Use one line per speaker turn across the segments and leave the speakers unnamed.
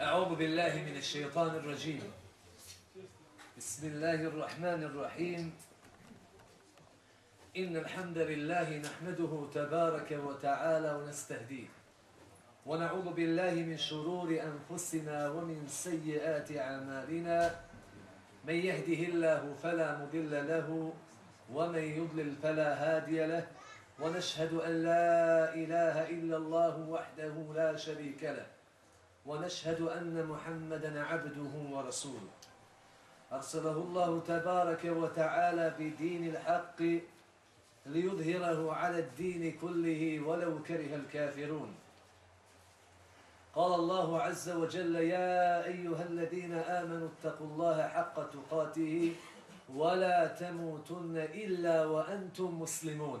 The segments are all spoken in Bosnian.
أعوذ بالله من الشيطان الرجيم. بسم الله الرحمن الرحيم. إن الحمد لله نحمده تبارك وتعالى ونستهديه. ونعوذ بالله من شرور أنفسنا ومن سيئات أعمالنا. من يهده الله فلا مضل له ومن يضلل فلا هادي له. ونشهد أن لا إله إلا الله وحده لا شريك له. ونشهد أن محمدا عبده ورسوله. أرسله الله تبارك وتعالى بدين الحق ليظهره على الدين كله ولو كره الكافرون. قال الله عز وجل يا أيها الذين آمنوا اتقوا الله حق تقاته ولا تموتن إلا وأنتم مسلمون.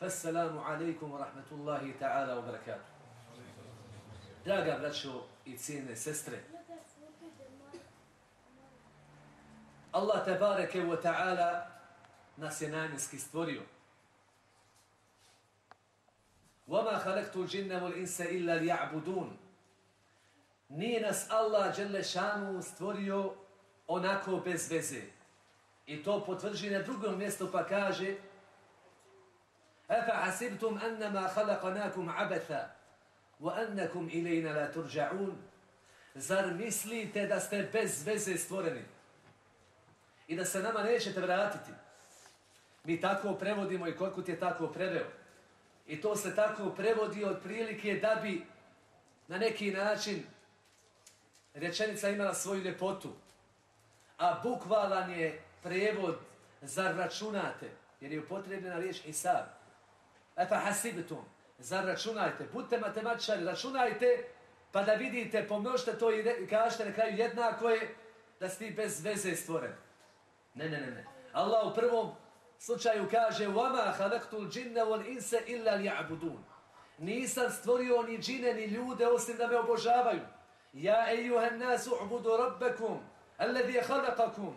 فالسلام عليكم ورحمة الله تعالى وبركاته Draga braćo i cijene sestre, Allah tebareke wa ta'ala nas je namjenski stvorio. وَمَا خَلَقْتُ الْجِنَّ وَالْإِنسَ إِلَّا لِيَعْبُدُونَ Nije nas Allah Đelešanu stvorio onako bez veze. I to potvrđi na drugom mjestu pa kaže أَفَحَسِبْتُمْ أَنَّمَا خَلَقَنَاكُمْ عَبَثًا وَأَنَّكُمْ إِلَيْنَ لَا تُرْجَعُونَ Zar mislite da ste bez veze stvoreni? I da se nama nećete vratiti? Mi tako prevodimo i Korkut je tako preveo. I to se tako prevodi od prilike da bi na neki način rečenica imala svoju ljepotu. A bukvalan je prevod zar računate, jer je upotrebljena riječ Isab. Efa hasibitum, zar računajte, budite matematičari, računajte, pa da vidite, pomnožite to i kažete na kraju jednako je da ste bez veze stvoren. Ne, ne, ne, ne. Allah u prvom slučaju kaže وَمَا خَلَقْتُ الْجِنَّ وَالْإِنْسَ إِلَّا لِيَعْبُدُونَ Nisam stvorio ni džine ni ljude osim da me obožavaju. Ja ejuhan nasu ubudu rabbekum, alladhi je halakakum.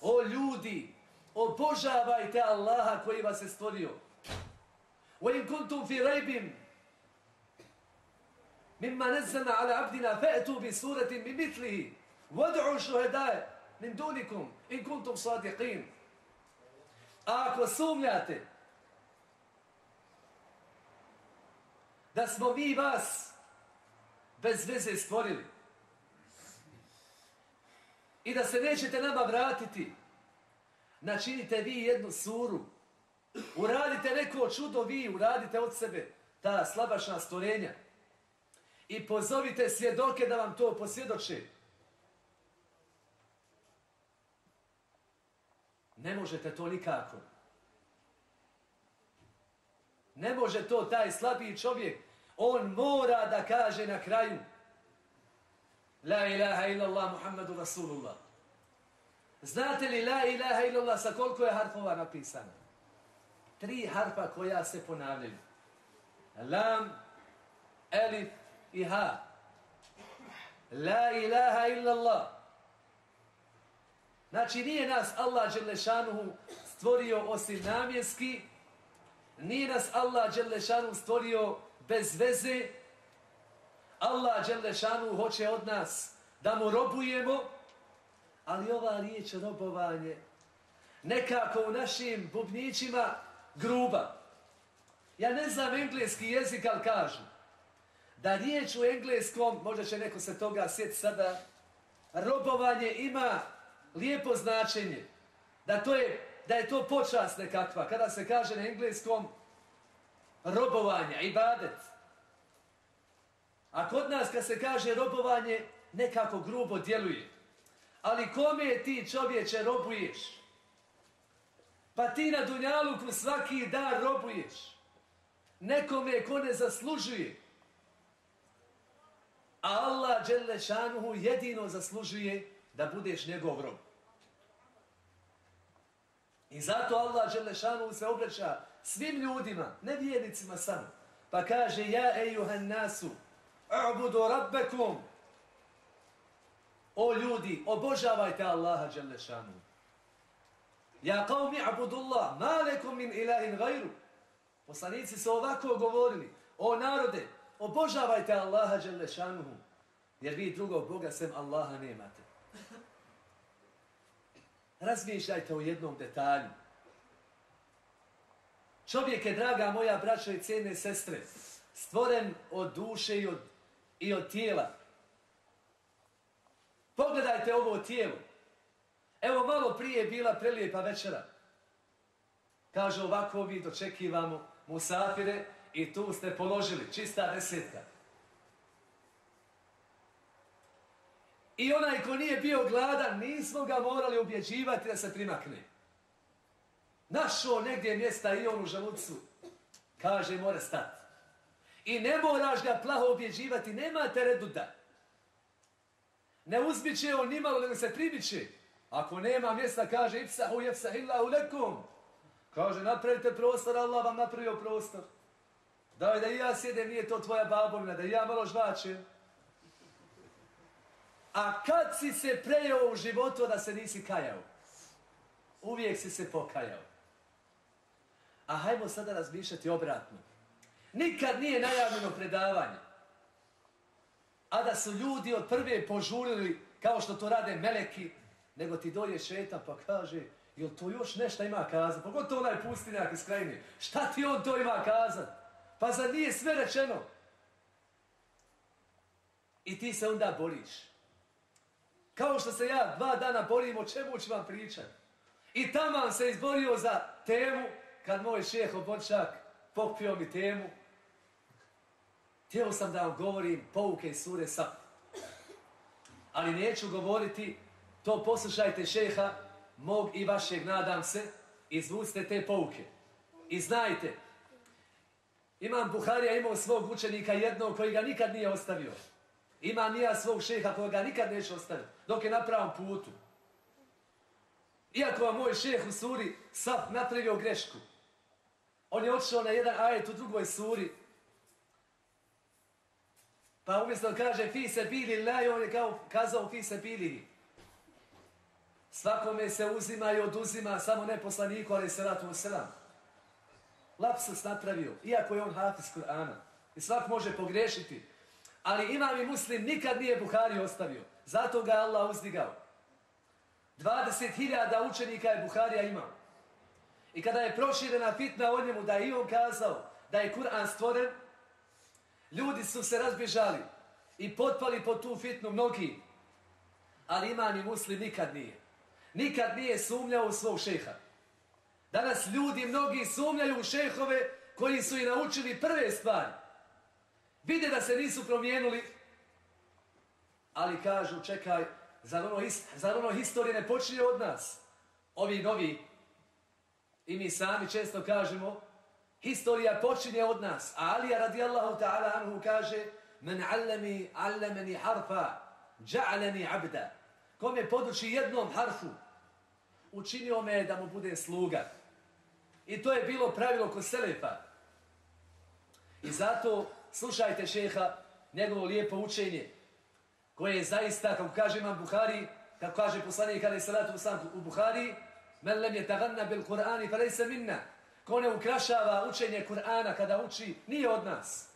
O ljudi, obožavajte Allaha koji vas je stvorio. Wa in kuntum fi مما mimma على ala abdina, fa'tu bi suratin وادعوا شهداء wad'u دونكم min dunikum, in kuntum sadiqin. A ako da smo mi vas bez veze stvorili i da se nećete nama vratiti, načinite vi jednu suru, uradite neko čudo vi, uradite od sebe ta slabašna stvorenja i pozovite svjedoke da vam to posvjedoče. Ne možete to nikako. Ne može to taj slabiji čovjek. On mora da kaže na kraju La ilaha illallah Muhammadu Rasulullah. Znate li la ilaha illallah sa koliko je harfova napisana? Tri harfa koja se ponavljaju. Lam, elif i ha. La ilaha illallah. Znači nije nas Allah Đelešanuhu stvorio osim namjenski, nije nas Allah Đelešanuhu stvorio bez veze, Allah Đelešanuhu hoće od nas da mu robujemo, ali ova riječ robovanje nekako u našim bubnićima gruba. Ja ne znam engleski jezik, ali kažu da riječ u engleskom, možda će neko se toga sjeti sada, robovanje ima lijepo značenje. Da, to je, da je to počast nekakva. Kada se kaže na engleskom robovanja, ibadet. A kod nas kad se kaže robovanje, nekako grubo djeluje. Ali kome ti čovječe robuješ? Pa ti na Dunjaluku svaki dan robuješ. Nekome ko ne zaslužuje. A Allah Đelešanuhu jedino zaslužuje da budeš njegov rob. I zato Allah Đelešanuhu se obraća svim ljudima, ne vjernicima samo. Pa kaže, ja ejuhan nasu, u'budu rabbekum. O ljudi, obožavajte Allaha Đelešanuhu. Ja kao mi abudullah, malekum min ilahin gajru. Poslanici su ovako govorili, o narode, obožavajte Allaha Đelešanuhu, jer vi drugog Boga sem Allaha nemate. Razmišljajte o jednom detalju. Čovjek je, draga moja braća i cijene sestre, stvoren od duše i od, i od tijela. Pogledajte ovo tijelo. Evo malo prije je bila prelijepa večera. Kaže ovako vi dočekivamo musafire i tu ste položili čista desetka. I onaj ko nije bio gladan, nismo ga morali ubjeđivati da se primakne. Našao negdje mjesta i on u želucu. Kaže, mora stati. I ne moraš ga plaho ubjeđivati, nema te redu da. Ne uzbiće on nimalo, nego se pribiće. Ako nema mjesta, kaže, ipsahu jefsahillahu lekum. Kaže, napravite prostor, Allah vam napravio prostor. Daj da i ja sjedem, nije to tvoja babovina, da i ja malo žvačem. A kad si se prejao u životu da se nisi kajao? Uvijek si se pokajao. A hajmo sada razmišljati obratno. Nikad nije najavljeno predavanje. A da su ljudi od prve požurili kao što to rade meleki, nego ti dođe šeta pa kaže, jel to još nešto ima kazat? Pogotovo onaj pustinjak iz krajine. Šta ti on to ima kazat? Pa za nije sve rečeno? I ti se onda boriš. Kao što se ja dva dana borim, o čemu ću vam pričati? I tamo se izborio za temu, kad moj šeh obočak pokpio mi temu. Htio sam da vam govorim pouke sure sa. Ali neću govoriti, to poslušajte šeha, mog i vašeg, nadam se, izvucite te pouke. I znajte, imam Buharija imao svog učenika jednog koji ga nikad nije ostavio. Ima nija svog šeha koja ga nikad neće ostaviti, dok je na pravom putu. Iako vam moj šeh u suri sad napravio grešku, on je otišao na jedan ajet u drugoj suri, pa umjesto kaže fi se bili laj, on je kao kazao fi se bili. Svakome se uzima i oduzima, samo ne poslaniku, ali se ratu selam. Lapsus napravio, iako je on hafiz Kur'ana. I svak može pogrešiti. Ali imam i muslim nikad nije Buhari ostavio. Zato ga Allah uzdigao. 20.000 učenika je Buharija imao. I kada je proširena fitna o njemu da je i on kazao da je Kur'an stvoren, ljudi su se razbježali i potpali po tu fitnu mnogi. Ali imam i muslim nikad nije. Nikad nije sumnjao u svog šeha. Danas ljudi mnogi sumnjaju u šehove koji su i naučili prve stvari. Vide da se nisu promijenili, ali kažu, čekaj, zar ono, zar ono historije ne počinje od nas? Ovi novi, i mi sami često kažemo, historija počinje od nas. A Alija radijallahu ta'ala anhu kaže, men allemi allemeni harfa, ja'aleni abda. Kome poduči jednom harfu, učinio me da mu bude sluga. I to je bilo pravilo kod Selefa. I zato slušajte šeha, njegovo lijepo učenje, koje je zaista, kako kaže imam Buhari, kako kaže poslanik kada je salatu u Buhari, men lem je taganna bil Kur'ani, pa se minna. Ko ne ukrašava učenje Kur'ana kada uči, nije od nas.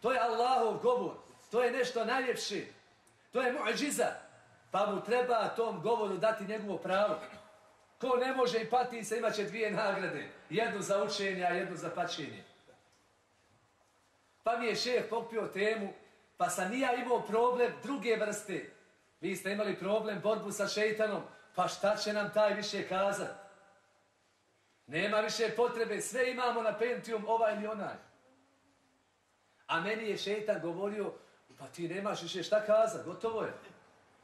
To je Allahov govor. To je nešto najljepše. To je muđiza. Pa mu treba tom govoru dati njegovo pravo. Ko ne može i pati se, imaće dvije nagrade. Jednu za učenje, a jednu za pačenje. Pa mi je šef popio temu, pa sam nija imao problem druge vrste. Vi ste imali problem, borbu sa šeitanom, pa šta će nam taj više kazat? Nema više potrebe, sve imamo na Pentium, ovaj ili onaj. A meni je šeitan govorio, pa ti nemaš više šta kazat, gotovo je.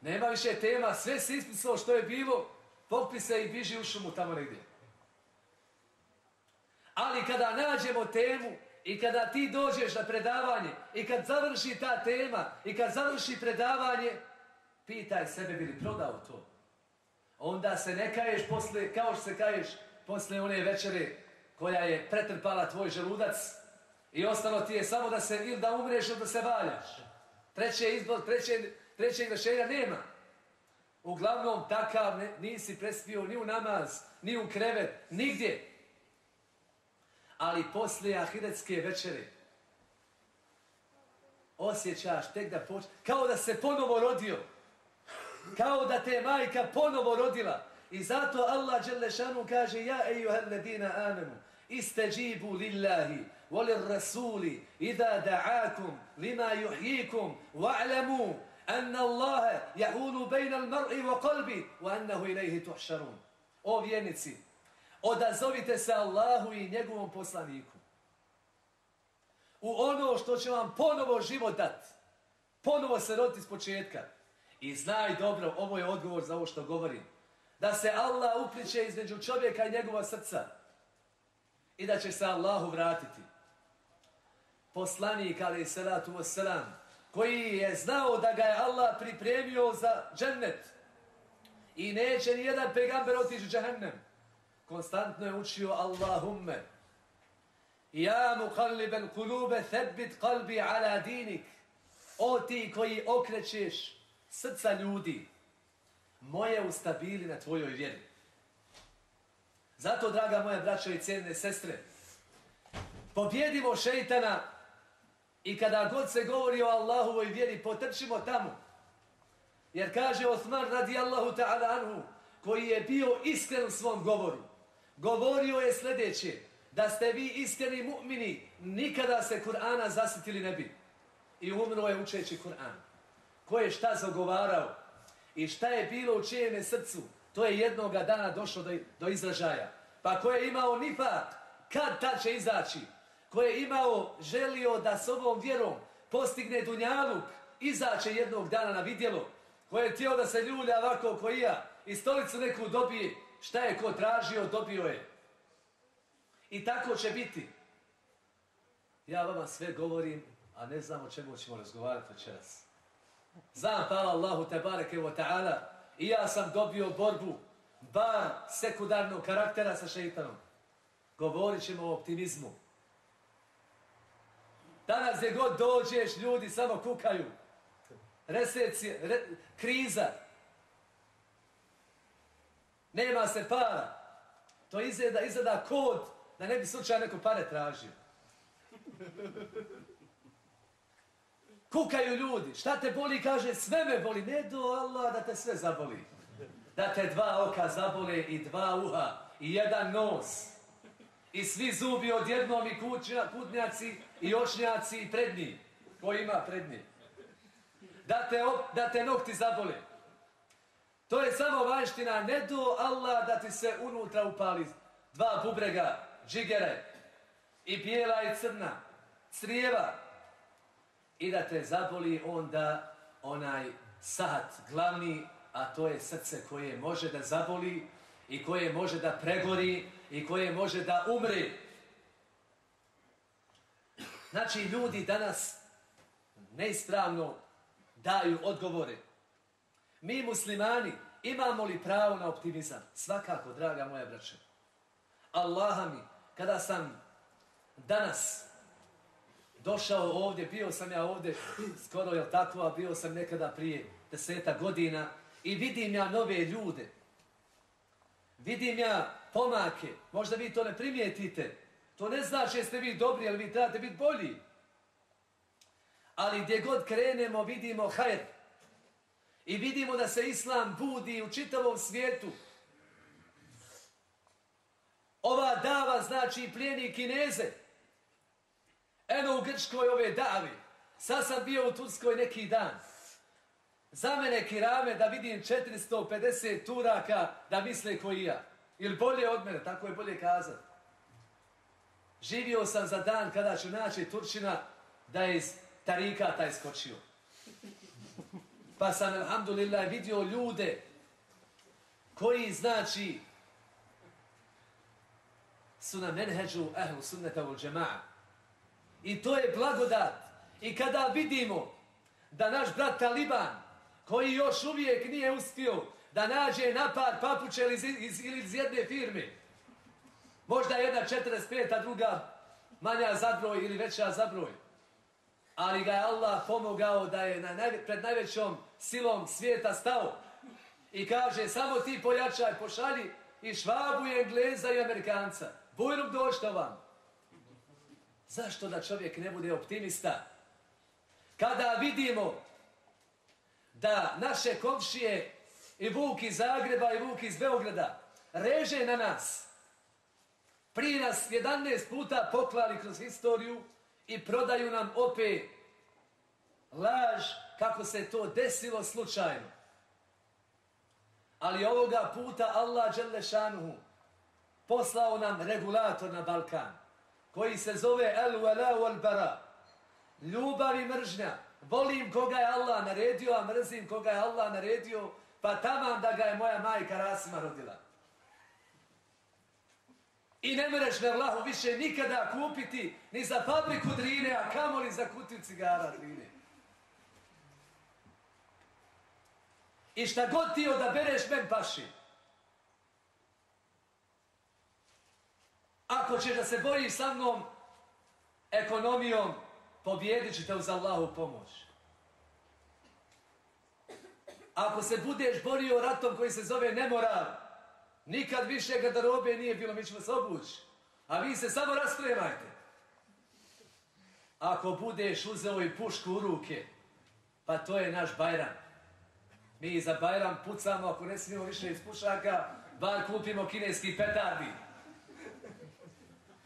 Nema više tema, sve si ispisao što je bilo, popise i biži u šumu tamo negdje. Ali kada nađemo temu i kada ti dođeš na predavanje i kad završi ta tema i kad završi predavanje, pitaj sebe bi li prodao to. Onda se ne kaješ posle, kao što se kaješ posle one večere koja je pretrpala tvoj želudac i ostalo ti je samo da se ili da umreš ili da se valjaš. Treće izbog, treće, trećeg rešenja nema. Uglavnom, takav ne, nisi prespio ni u namaz, ni u krevet, nigdje. Ali poslije ahiretske večere osjećaš tek da počne, kao da se ponovo rodio. Kao da te majka ponovo rodila. I zato Allah Đelešanu kaže Ja ejuhel ledina amenu Isteđibu lillahi Volir rasuli Ida da'akum Lima juhjikum Wa'lamu أن الله يحول بين المرء وقلبي wa qalbi Wa annahu O vjernici Odazovite se Allahu i njegovom poslaniku. U ono što će vam ponovo život dat Ponovo se roditi s početka. I znaj dobro, ovo je odgovor za ovo što govorim da se Allah upliče između čovjeka i njegova srca i da će se Allahu vratiti. Poslanik, ali i salatu wasalam, koji je znao da ga je Allah pripremio za džennet i neće ni jedan pegamber otići u džahennem, konstantno je učio Allahumme. Ja mu kalliben kulube thebit kalbi ala dinik. O ti koji okrećeš srca ljudi, moje ustabili na tvojoj vjeri. Zato, draga moja braćo i cijene sestre, pobjedimo šeitana i kada god se govori o Allahovoj vjeri, potrčimo tamo. Jer kaže Osman radijallahu ta'ala anhu, koji je bio iskren u svom govoru, govorio je sljedeće, da ste vi iskreni mu'mini, nikada se Kur'ana zasitili ne bi. I umro je učeći Kur'an. Ko je šta zagovarao? I šta je bilo u čijeme srcu, to je jednoga dana došlo do, do izražaja. Pa ko je imao nifat, kad ta će izaći? Ko je imao, želio da s ovom vjerom postigne dunjaluk, izaće jednog dana na vidjelo. Ko je htio da se ljulja ovako ko i ja i stolicu neku dobije, šta je ko tražio, dobio je. I tako će biti. Ja vama sve govorim, a ne znam o čemu ćemo razgovarati večeras. Znam, hvala Allahu te bareke wa ta'ala, i ja sam dobio borbu, bar sekundarnog karaktera sa šeitanom. Govorit ćemo o optimizmu. Danas gdje god dođeš, ljudi samo kukaju. Resecija, re, kriza. Nema se para. To izgleda, izgleda kod da ne bi slučaj neko pare tražio. Kukaju ljudi, šta te boli, kaže, sve me boli. Ne do Allah da te sve zaboli. Da te dva oka zabole i dva uha i jedan nos. I svi zubi odjednom i kućna, kutnjaci i ošnjaci i prednji. Ko ima prednji? Da te, da te nokti zabole. To je samo vanština. Ne do Allah da ti se unutra upali dva bubrega, džigere i bijela i crna, crijeva, i da te zaboli onda onaj sat glavni, a to je srce koje može da zaboli i koje može da pregori i koje može da umre. Znači, ljudi danas neistravno daju odgovore. Mi muslimani imamo li pravo na optimizam? Svakako, draga moja braća. Allaha mi, kada sam danas došao ovdje, bio sam ja ovdje skoro, je tako, a bio sam nekada prije deseta godina i vidim ja nove ljude. Vidim ja pomake, možda vi to ne primijetite. To ne znači jeste vi dobri, ali vi trebate biti bolji. Ali gdje god krenemo, vidimo hajr. I vidimo da se Islam budi u čitavom svijetu. Ova dava znači plijeni kineze. Eno u Grčkoj ove davi. Sad sam bio u Turskoj neki dan. Za mene kirame da vidim 450 turaka da misle koji ja. Ili bolje od mene, tako je bolje kazati. Živio sam za dan kada ću naći Turčina da je iz tarikata iskočio. Pa sam, alhamdulillah, vidio ljude koji, znači, su na menheđu ehlu sunneta u džema'a. I to je blagodat. I kada vidimo da naš brat Taliban, koji još uvijek nije uspio da nađe napad papuče ili iz, iz, iz jedne firme, možda jedna 45, a druga manja zabroj ili veća zabroj, ali ga je Allah pomogao da je na najve, pred najvećom silom svijeta stao i kaže samo ti pojačaj, pošalji i švabu i engleza i amerikanca. Bujrum došto vam. Zašto da čovjek ne bude optimista? Kada vidimo da naše komšije i Vuk iz Zagreba i Vuk iz Beograda reže na nas, prije nas 11 puta poklali kroz historiju i prodaju nam opet laž kako se to desilo slučajno. Ali ovoga puta Allah Đelešanuhu poslao nam regulator na Balkan koji se zove El Wala Wal Bara. Ljubav i mržnja. Volim koga je Allah naredio, a mrzim koga je Allah naredio, pa tamam da ga je moja majka Rasima rodila. I ne mereš na vlahu više nikada kupiti ni za fabriku drine, a kamoli za kutiju cigara drine. I šta god ti odabereš, men paši. Ako ćeš da se boriš sa mnom ekonomijom, pobjedit ćete uz Allahu pomoć. Ako se budeš borio ratom koji se zove nemoral, nikad više garderobe nije bilo, mi ćemo se obući. A vi se samo raspremajte. Ako budeš uzeo i pušku u ruke, pa to je naš bajram. Mi za bajram pucamo, ako ne smijemo više iz pušaka, bar kupimo kineski petardi.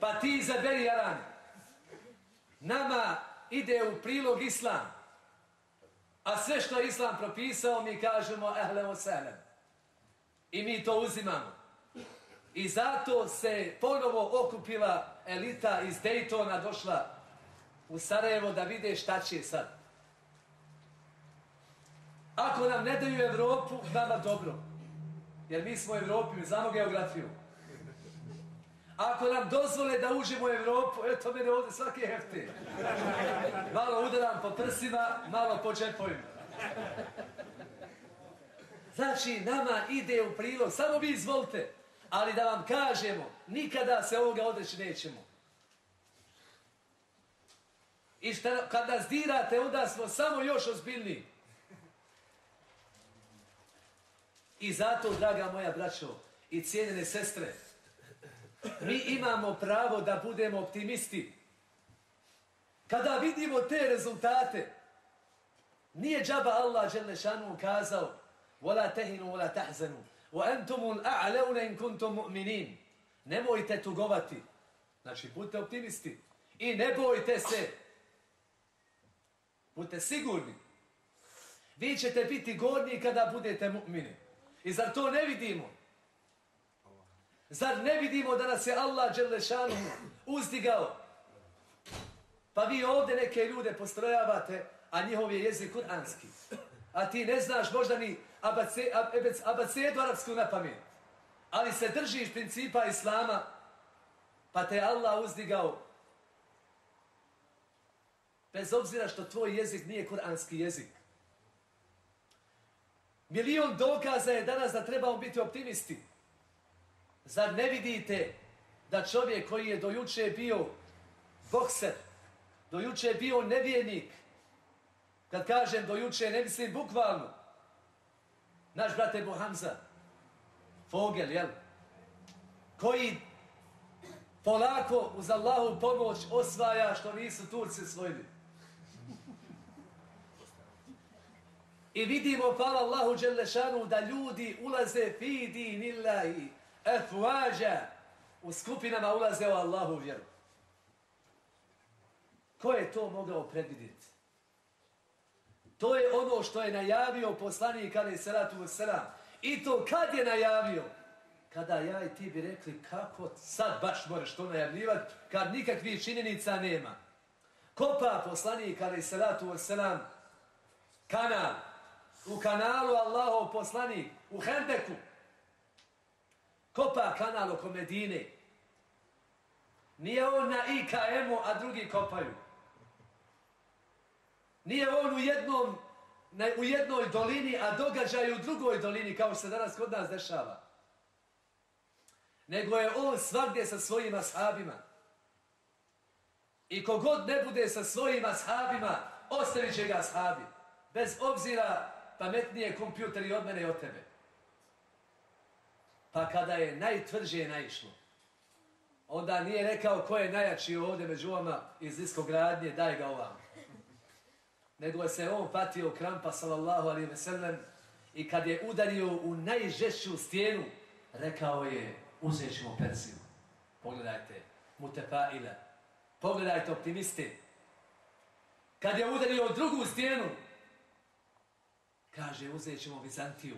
Pa ti izaberi Jaran. Nama ide u prilog Islam. A sve što je Islam propisao, mi kažemo ehle selem. I mi to uzimamo. I zato se ponovo okupila elita iz Daytona došla u Sarajevo da vide šta će sad. Ako nam ne daju Evropu, nama dobro. Jer mi smo u Evropi, mi znamo geografiju. Ako nam dozvole da uđemo u Evropu, eto mene ovdje svake hefte. Malo udaram po prsima, malo po džepovima. Znači, nama ide u prilog, samo vi izvolite, ali da vam kažemo, nikada se ovoga odreći nećemo. I šta, kad nas dirate, onda smo samo još ozbiljni. I zato, draga moja braćo i cijenjene sestre, Mi imamo pravo da budemo optimisti. Kada vidimo te rezultate, nije džaba Allah Đelešanu kazao وَلَا تَهِنُوا وَلَا تَحْزَنُوا وَأَنْتُمُ الْأَعْلَوْنَ إِنْ كُنْتُمْ مُؤْمِنِينَ Nemojte tugovati. Znači, budite optimisti. I ne bojte se. Budite sigurni. Vi ćete biti gorni kada budete mu'mini. I zar to ne vidimo? Zar ne vidimo da nas je Allah Đelešanu uzdigao? Pa vi ovdje neke ljude postrojavate, a njihov je jezik kuranski. A ti ne znaš možda ni abacedu arabsku na pamet. Ali se držiš principa Islama, pa te Allah uzdigao. Bez obzira što tvoj jezik nije kuranski jezik. Milion dokaza je danas da trebamo biti optimisti. Zar ne vidite da čovjek koji je dojuče bio bokser, dojuče bio nevijenik, kad kažem dojuče, ne mislim bukvalno, naš brat Ebu Hamza, Fogel, jel? Koji polako uz Allahu pomoć osvaja što nisu Turci svojili. I vidimo, hvala Allahu Đelešanu, da ljudi ulaze fidi illahi efuađa u skupinama ulaze u Allahu vjeru. Ko je to mogao predvidjeti? To je ono što je najavio poslanik Ali Salatu Veselam. I to kad je najavio? Kada ja i ti bi rekli kako sad baš moraš to najavljivati kad nikakvih činjenica nema. Kopa poslanik Ali Salatu Veselam kanal. U kanalu Allahov poslanik. U Hendeku. Kopa kanal oko Medine. Nije on na IKM-u, a drugi kopaju. Nije on u jednom na, u jednoj dolini, a događaj u drugoj dolini, kao što se danas kod nas dešava. Nego je on svakdje sa svojim ashabima. I kogod ne bude sa svojim ashabima, ostavit će ga ashabi. Bez obzira pametnije kompjuteri od mene i od tebe. Pa kada je najtvrđe naišlo, onda nije rekao ko je najjači ovdje među vama iz diskogradnje, daj ga ovam nego se on patio krampa sallallahu alaihi ve sellem i kad je udario u najžešću stijenu, rekao je, uzet ćemo Persiju. Pogledajte, mutefaila. Pogledajte optimiste. Kad je udario u drugu stijenu, kaže, uzet ćemo Bizantiju.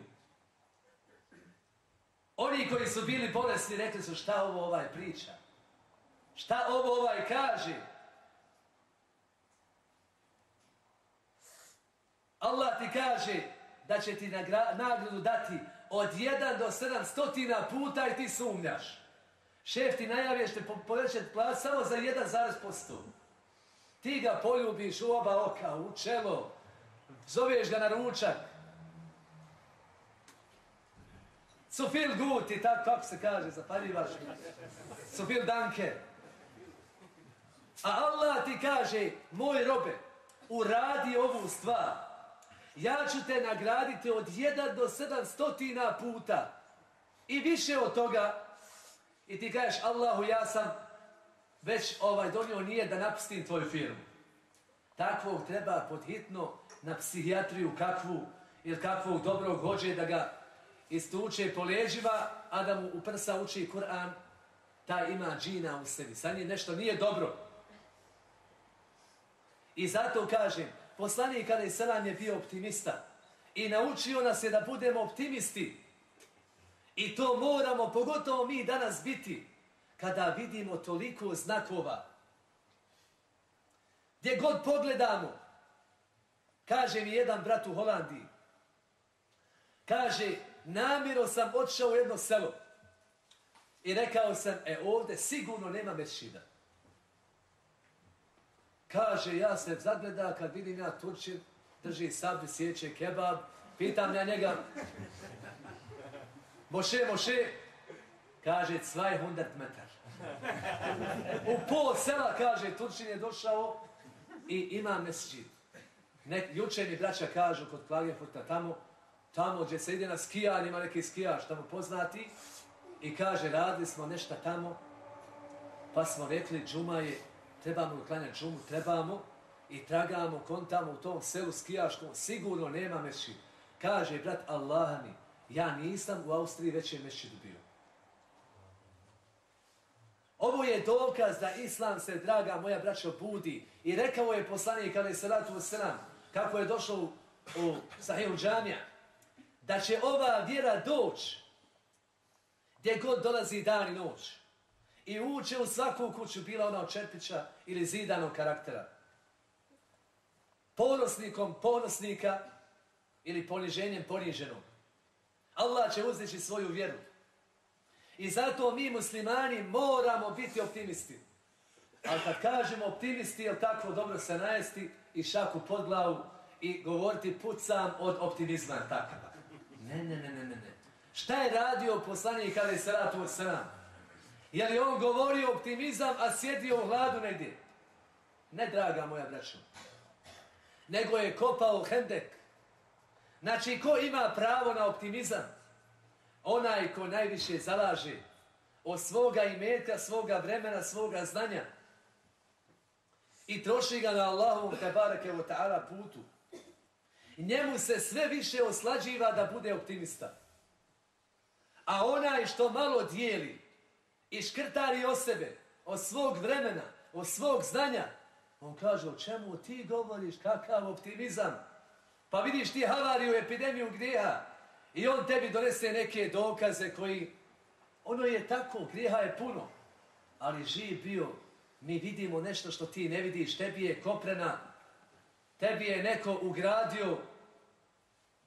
Oni koji su bili bolesni rekli su šta ovo ovaj priča. Šta ovo ovaj kaže? Allah ti kaže da će ti nagradu dati od 1 do 700 puta i ti sumnjaš. Šef ti najavi što povećat plat samo za 1,5%. Ti ga poljubiš u oba oka, u čelo, zoveš ga na ručak. So feel good i tako, kako se kaže, zapaljivaš. So feel danke. A Allah ti kaže, moj robe, uradi ovu stvar ja ću te nagraditi od 1 do 700 puta i više od toga i ti kažeš Allahu ja sam već ovaj donio nije da napustim tvoju firmu. Takvog treba podhitno na psihijatriju kakvu ili kakvog dobrog hođe da ga istuče po leđima, a da mu u prsa uči Kur'an, ta ima džina u sebi. Sa njim nešto nije dobro. I zato kažem, poslanik kada je selam je bio optimista i naučio nas je da budemo optimisti. I to moramo, pogotovo mi danas biti, kada vidimo toliko znakova. Gdje god pogledamo, kaže mi jedan brat u Holandiji, kaže, namiro sam odšao u jedno selo i rekao sam, e ovde sigurno nema mešina. Kaže, ja se zagleda kad vidim ja Turčin, drži sabi, sjeće kebab, pitam ja njega, Moše, Moše, kaže, 200 metar. U pol sela, kaže, Turčin je došao i ima mesđid. Nek, juče mi braća kažu kod Klagenfurta tamo, tamo gdje se ide na skijanje, ima neki skijaš tamo poznati, i kaže, radili smo nešto tamo, pa smo rekli, džuma je trebamo uklanjati džumu, trebamo i tragamo, kontamo u tom selu skijaškom, sigurno nema meši. Kaže, brat Allah mi, ja nisam u Austriji veće mešćid dobio. Ovo je dokaz da Islam se, draga moja braćo, budi. I rekao je poslanik, ali se ratu u sram, kako je došao u, u Sahiju džamija, da će ova vjera doći gdje god dolazi dan i noć i uče u svaku kuću, bila ona od čerpića ili zidanog karaktera. Ponosnikom ponosnika ili poniženjem poniženom. Allah će uzdići svoju vjeru. I zato mi muslimani moramo biti optimisti. Ali kad kažemo optimisti, je tako dobro se najesti i šaku pod glavu i govoriti pucam od optimizma takava. Ne, ne, ne, ne, ne. Šta je radio poslanik kada je sratu od sram? Je li on govorio optimizam, a sjedio u hladu negdje? Ne, draga moja braćo. Nego je kopao hendek. Znači, ko ima pravo na optimizam? Onaj ko najviše zalaže od svoga imetka, svoga vremena, svoga znanja i troši ga na Allahovom tebareke o ta'ala putu. Njemu se sve više oslađiva da bude optimista. A onaj što malo dijeli, i škrtari o sebe, o svog vremena, o svog znanja. On kaže, o čemu ti govoriš, kakav optimizam? Pa vidiš ti havariju, epidemiju grijeha i on tebi donese neke dokaze koji... Ono je tako, grijeha je puno. Ali živ bio, mi vidimo nešto što ti ne vidiš, tebi je koprena, tebi je neko ugradio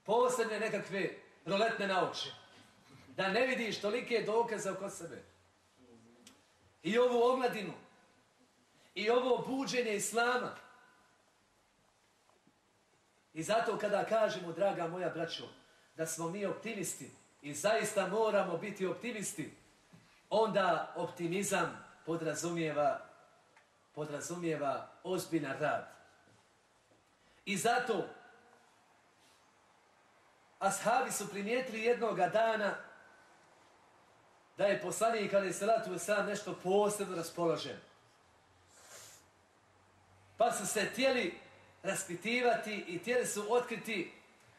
posebne nekakve roletne nauče. Da ne vidiš tolike dokaze oko sebe. I ovu omladinu. I ovo buđenje islama. I zato kada kažemo, draga moja braćo, da smo mi optimisti i zaista moramo biti optimisti, onda optimizam podrazumijeva, podrazumijeva ozbiljan rad. I zato ashabi su primijetili jednog dana da je poslanik ali salatu sam nešto posebno raspoložen. Pa su se tijeli raspitivati i tijeli su otkriti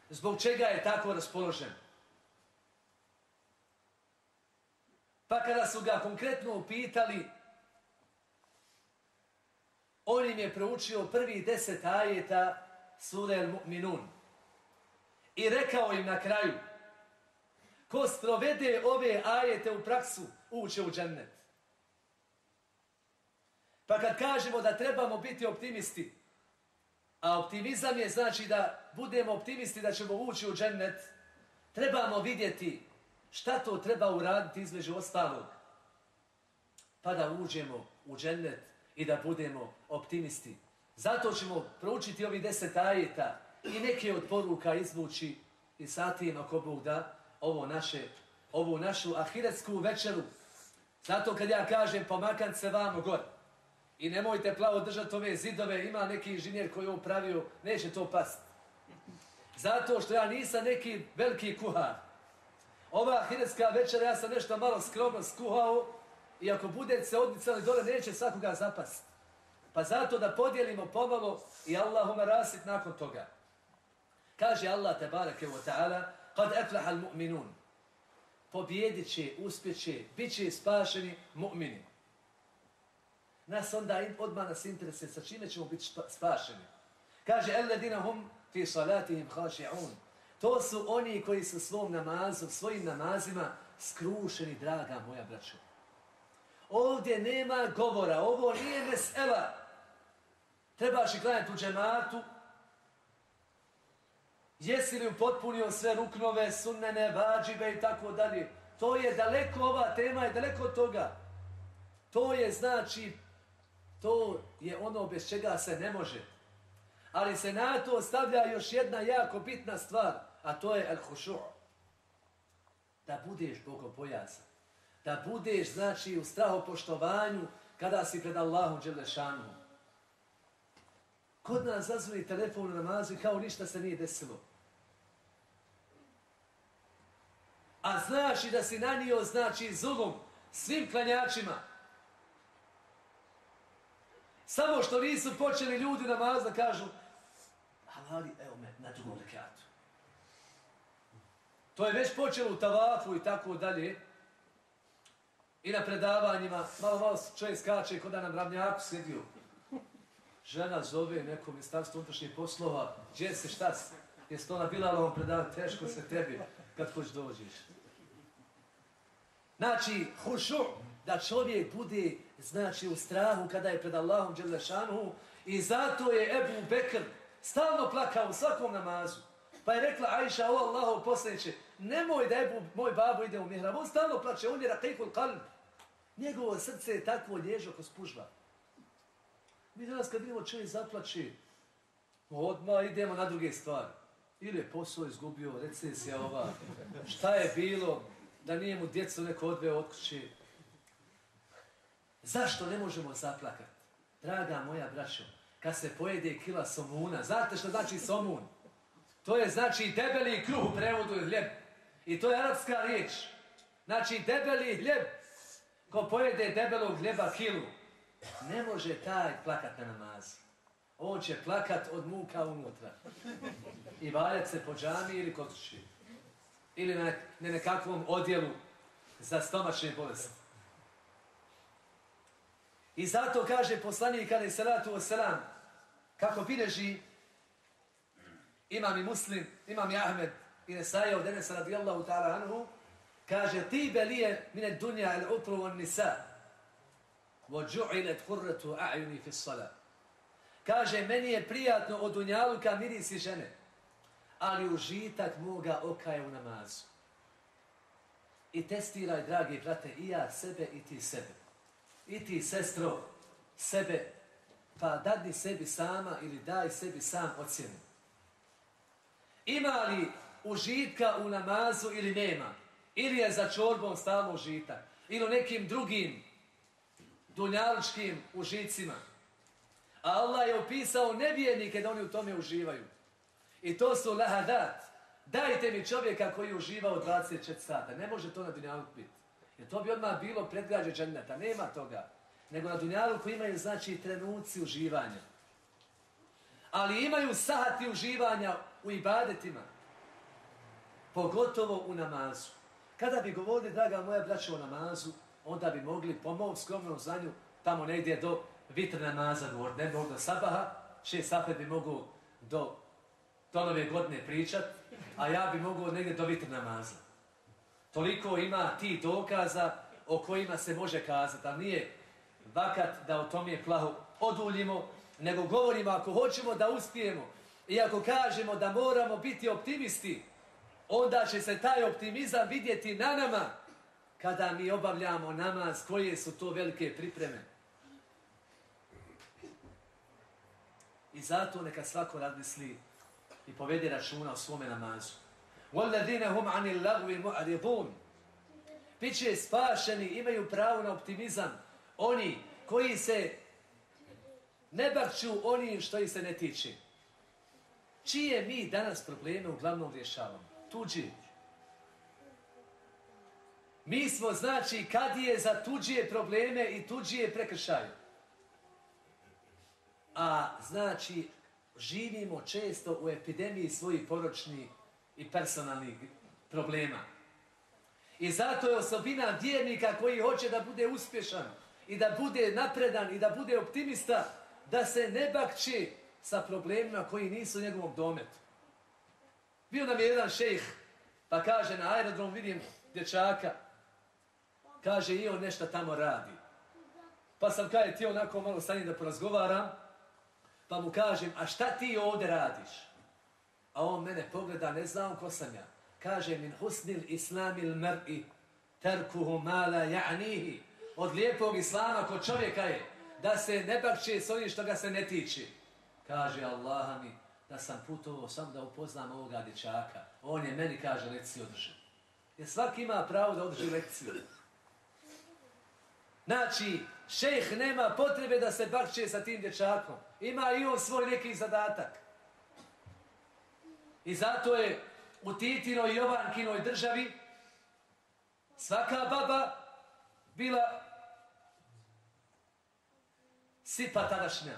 zbog čega je tako raspoložen. Pa kada su ga konkretno upitali, on im je proučio prvi deset ajeta sura al-Mu'minun. I rekao im na kraju, ko sprovede ove ajete u praksu, uće u džennet. Pa kad kažemo da trebamo biti optimisti, a optimizam je znači da budemo optimisti da ćemo ući u džennet, trebamo vidjeti šta to treba uraditi između ostalog. Pa da uđemo u džennet i da budemo optimisti. Zato ćemo proučiti ovi deset ajeta i neke od poruka izvući i satim ako Bog da ovo naše, ovu našu ahiretsku večeru. Zato kad ja kažem pomakan se vamo gore, I nemojte plavo držati ove zidove, ima neki inženjer koji je ovo pravio, neće to past. Zato što ja nisam neki veliki kuhar. Ova ahiretska večera, ja sam nešto malo skromno skuhao i ako bude se odnicali dole, neće svakoga zapast. Pa zato da podijelimo pomalo i Allahuma rasit nakon toga. Kaže Allah te ve wa ta'ala, kad eflaha al mu'minun. Pobjedit će, uspjeće, bit će spašeni mu'mini. Nas onda odmah nas interese sa čime ćemo biti spašeni. Kaže, Alladina hum fi salatihim khashi'un. To su oni koji su svom namazu, svojim namazima skrušeni, draga moja braćo. Ovdje nema govora, ovo nije mesela. Trebaš i klanjati u džematu, jesi li upotpunio sve ruknove, sunnene, vađibe i tako dalje. To je daleko, ova tema je daleko od toga. To je znači To je ono bez čega se ne može. Ali se na to stavlja još jedna jako bitna stvar, a to je al-hušu. Da budeš bogobojasan. Da budeš, znači, u strahopoštovanju kada si pred Allahom Đelešanu. Kod nas zazvoni telefon na namazu kao ništa se nije desilo. A znaš i da si nanio, znači, zulum svim klanjačima, Samo što nisu počeli ljudi namaz da kažu halali, evo me, na drugom rekatu. To je već počelo u tavafu i tako dalje. I na predavanjima, malo, malo čovjek skače kod da nam ravnjaku sjedio. Žena zove neko ministarstvo unutrašnjih poslova, gdje se, šta se? Jesi ona bila Bilalovom predavati, teško se tebi kad hoć dođeš. Znači, hušu, da čovjek bude znači u strahu kada je pred Allahom Đelešanu i zato je Ebu Bekr stalno plakao u svakom namazu. Pa je rekla Ajša, o Allahov poslaniče, nemoj da Ebu, moj babo ide u mihrab, on stalno plače, on je rakikul kalb. Njegovo srce je takvo lježo ko spužba. Mi danas kad vidimo čovjek zaplači, odmah idemo na druge stvari. Ili je posao izgubio, recesija ova, šta je bilo, da nije mu djeco neko odveo od kuće. Zašto ne možemo zaplakati? Draga moja braćo, kad se pojede kila somuna, znate što znači somun? To je znači debeli kruh u prevodu hljeb. I to je arapska riječ. Znači debeli hljeb. Ko pojede debelog hljeba kilu, ne može taj plakat na namaz. On će plakat od muka unutra. I valjat se po džami ili kod Ili na nekakvom odjelu za stomačne bolesti. I zato kaže poslanik ali salatu wasalam kako bileži Imam i Muslim, imam i Ahmed i Nesaja od Enesa radijallahu ta'ala anhu, kaže ti belije mine dunja el utru on nisa, vo džu'ilet kurretu a'juni fi salat. Kaže, meni je prijatno od unjaluka mirisi žene, ali užitak moga oka je u namazu. I testiraj, dragi brate, i ja sebe i ti sebe. I ti, sestro, sebe, pa dadni sebi sama ili daj sebi sam ocjenu. Ima li užitka u namazu ili nema? Ili je za čorbom stalno užitak? Ili nekim drugim dunjaličkim užicima? A Allah je opisao nevjernike da oni u tome uživaju. I to su lahadat. Dajte mi čovjeka koji uživa u 24 sata. Ne može to na dunjaluk biti. Jer to bi odmah bilo predgrađe dženneta. Nema toga. Nego na dunjaluku imaju znači trenuci uživanja. Ali imaju sahati uživanja u ibadetima. Pogotovo u namazu. Kada bi govorili, draga moja braća, o namazu, onda bi mogli po mom skromnom znanju tamo negdje do vitr namaza govor, Ne mogu do sabaha, šest sati bi mogu do tonove godine pričat, a ja bi mogu negdje do vitr namaza. Toliko ima ti dokaza o kojima se može kazati, ali nije vakat da o tom je plahu oduljimo, nego govorimo ako hoćemo da uspijemo. I ako kažemo da moramo biti optimisti, onda će se taj optimizam vidjeti na nama kada mi obavljamo namaz, koje su to velike pripreme. I zato neka svako razmisli i povede računa o svome namazu. وَالَّذِينَ هُمْ عَنِ اللَّغْوِ مُعْرِضُونَ Biće spašeni, imaju pravo na optimizam. Oni koji se ne bakću onim što ih se ne tiče. Čije mi danas probleme uglavnom rješavamo? Tuđi. Mi smo, znači, kad je za tuđije probleme i tuđije prekršaje. A, znači, živimo često u epidemiji svojih poročnih i personalnih problema. I zato je osobina vjernika koji hoće da bude uspješan i da bude napredan i da bude optimista, da se ne bakće sa problemima koji nisu u njegovom dometu. Bio nam je jedan šejh, pa kaže na aerodrom, vidim dječaka, kaže i on nešto tamo radi. Pa sam kaj ti onako malo sa njim da porazgovaram, pa mu kažem, a šta ti ovdje radiš? A on mene pogleda, ne znam ko sam ja. Kaže, min husnil islamil mr'i, terkuhu mala ja'nihi. Od lijepog islama kod čovjeka je, da se ne bakće s onim što ga se ne tiče. Kaže Allah mi da sam putovao sam da upoznam ovoga dječaka. On je meni, kaže, lekciju održao. Jer svaki ima pravo da održi lekciju. Znači, šejh nema potrebe da se bakće sa tim dječakom. Ima i on svoj neki zadatak. I zato je u Titinoj i Jovankinoj državi svaka baba bila sipa tadašnja.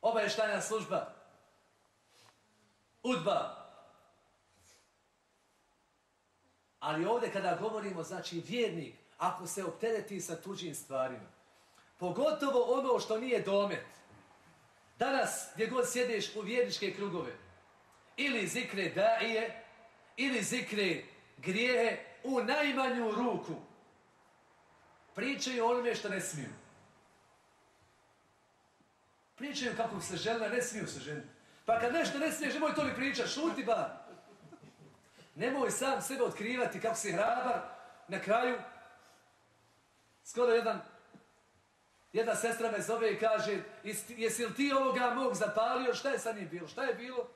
Obaještajna služba. Udba. Ali ovdje kada govorimo, znači vjernik, ako se optereti sa tuđim stvarima, pogotovo ono što nije domet, danas gdje god sjedeš u vjerničke krugove, ili zikre daije, ili zikre grijehe, u najmanju ruku, pričaju onome što ne smiju. Pričaju kako se žele, ne smiju se ženi. Pa kad nešto ne smiješ, nemoj to li pričati, šuti ba. Nemoj sam sebe otkrivati kako si hrabar. Na kraju, skoro jedan, jedna sestra me zove i kaže, jesi li ti ovoga mog zapalio, šta je sa njim bilo, šta je bilo?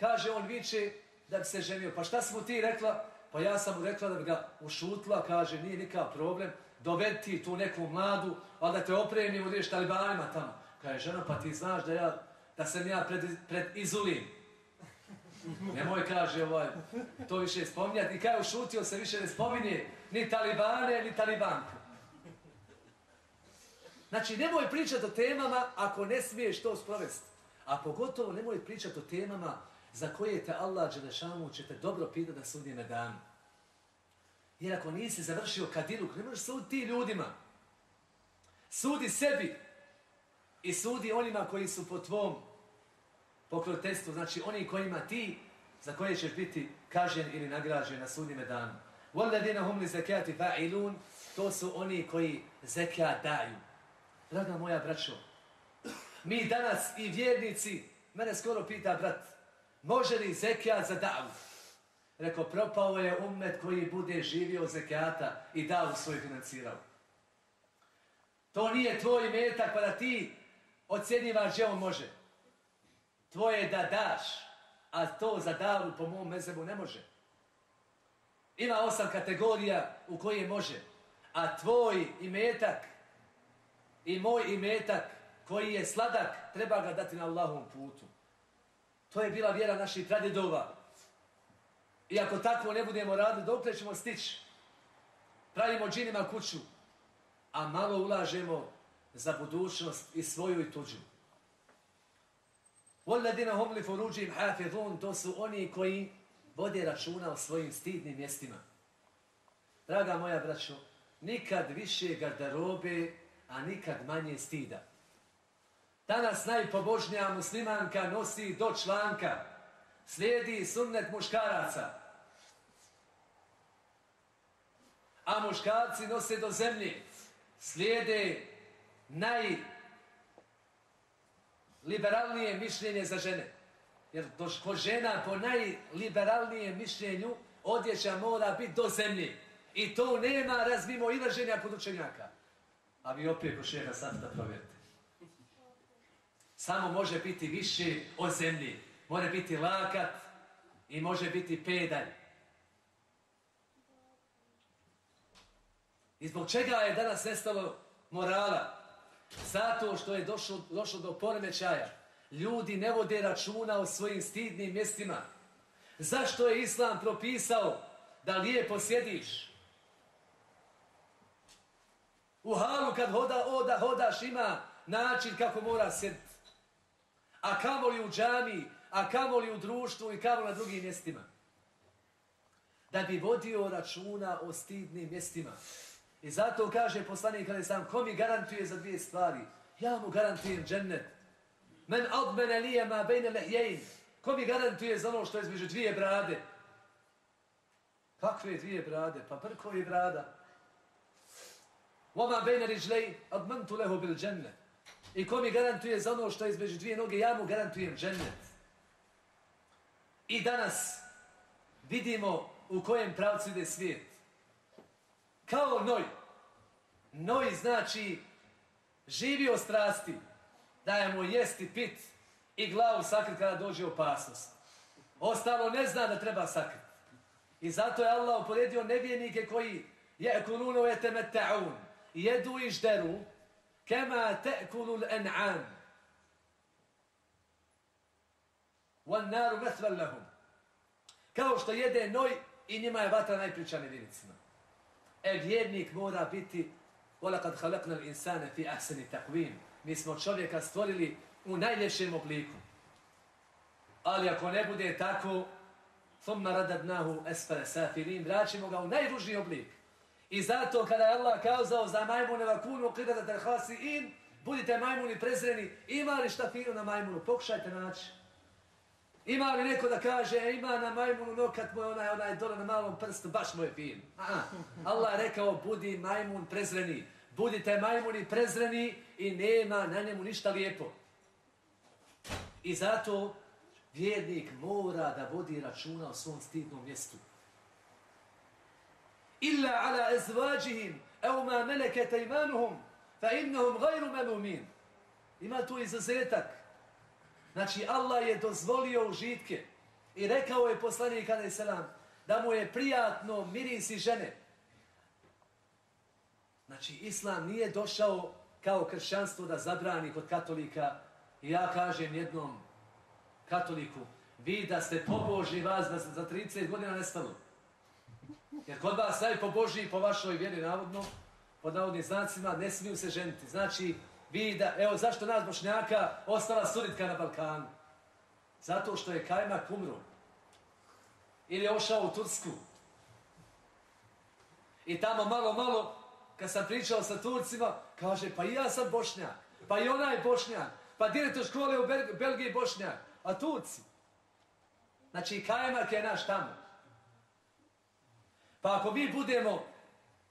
Kaže, on viče da bi se ženio. Pa šta smo ti rekla? Pa ja sam mu rekla da bi ga ušutla, kaže, nije nikav problem, dovedi tu neku mladu, ali da te opremi, ideš talibanima tamo. Kaže, žena, pa ti znaš da ja, da sam ja pred, pred izulim. Nemoj, kaže, ovaj, to više spominjati. I kaj ušutio se više ne spominje ni talibane, ni talibanku. Znači, nemoj pričati o temama ako ne smiješ to sprovesti. A pogotovo nemoj pričati o temama za koje te Allah Đelešanu će te dobro pitati da sudi na dan. Jer ako nisi završio kadiluk, ne možeš suditi ti ljudima. Sudi sebi i sudi onima koji su po tvom Pokroviteljstvo znači oni kojima ti, za koje ćeš biti kažen ili nagrađen na sudnjime danu. وَالَّذِينَ هُمْ لِزَكَاتِ فَعِلُونَ To su oni koji zekat daju. Draga moja braćo, mi danas i vjernici, mene skoro pita brat, može li zekijat za davu? Rekao, propao je umet koji bude živio zekijata i davu svoj financirao. To nije tvoj metak pa da ti ocjenivaš gdje on može. Tvoje da daš, a to za davu po mom mezebu ne može. Ima osam kategorija u koje može. A tvoj imetak i moj imetak koji je sladak, treba ga dati na Allahovom putu. To je bila vjera naših pradjedova. I ako tako ne budemo radili, dok ćemo stići? Pravimo džinima kuću, a malo ulažemo za budućnost i svoju i tuđu. وَالَّذِينَ هُمْ لِفُرُوجِهِمْ حَافِظُونَ To su oni koji vode računa o svojim stidnim mjestima. Draga moja braćo, nikad više garderobe, a nikad manje stida. Danas najpobožnija muslimanka nosi do članka, slijedi sunnet muškaraca. A muškarci nose do zemlje, slijede najliberalnije mišljenje za žene. Jer ko žena po najliberalnijem mišljenju odjeća mora biti do zemlje. I to nema razmimo ilaženja kod učenjaka. A vi opet ko šeha sad da provjerite. Samo može biti više od zemlji. Može biti lakat i može biti pedalj. I zbog čega je danas nestalo morala? Zato što je došlo, došlo do poremećaja. Ljudi ne vode računa o svojim stidnim mjestima. Zašto je Islam propisao da lijepo sjediš? U halu kad hoda, oda, hodaš ima način kako mora sjediti. A kamoli u džami, a kamoli u društvu i kamoli na drugim mjestima. Da bi vodio računa o stidnim mjestima. I zato kaže poslanik kada sam, ko mi garantuje za dvije stvari? Ja mu garantujem džennet. Men admene lije ma bejne lehjejn. Ko mi garantuje za ono što je između dvije brade? Kakve dvije brade? Pa brko je brada. Voma bejne riđlej, admantu leho bil džennet. I ko mi garantuje za ono što je između dvije noge, ja mu garantujem džennet. I danas vidimo u kojem pravcu ide svijet. Kao noj. Noj znači živio strasti, dajemo jesti, pit i glavu sakrit kada dođe opasnost. Ostalo ne zna da treba sakrit. I zato je Allah uporedio nevjenike koji je kuluno etemeta'un jedu i žderu kema te'kulu l'an'am. Wan naru mesvel lehum. Kao što jede noj i njima je vatra najpričan jedinicima. E vjernik mora biti Ola kad halakna l'insane fi ahseni takvim. Mi smo čovjeka stvorili u najljepšem obliku. Ali ako ne bude tako, thumna radadnahu esfale safirin, vraćimo ga u najružniji oblik. I zato kada je Allah kazao za majmune vakunu qidata tarhasiin, budite majmuni prezreni, ima li šta fino na majmunu? Pokušajte naći. Ima li neko da kaže, e, ima na majmunu nokat moj, onaj, onaj dole na malom prstu, baš moj fin. Aha. Allah je rekao, budi majmun prezreni. Budite majmuni prezreni i nema na njemu ništa lijepo. I zato vjernik mora da vodi računa o svom stidnom mjestu illa ala ezvađihim, evo ma melekete imanuhum, fa innahum gajru melumin. Ima tu izuzetak. Znači, Allah je dozvolio užitke i rekao je poslanik kada je selam, da mu je prijatno mirisi žene. Znači, Islam nije došao kao kršćanstvo da zabrani kod katolika i ja kažem jednom katoliku, vi da ste pobožni vas da za 30 godina nestalo. Jer kod vas daj po Božiji po vašoj vjeri navodno, pod navodnim znacima, ne smiju se ženiti. Znači, vi da, evo zašto nas bošnjaka ostala suritka na Balkanu? Zato što je Kajmak umro. Ili je ošao u Tursku. I tamo malo, malo, kad sam pričao sa Turcima, kaže, pa i ja sam bošnjak. Pa i ona je bošnjak. Pa direktor škole u Belgiji bošnjak. A Turci. Znači, kajmak je naš tamo. Pa ako mi budemo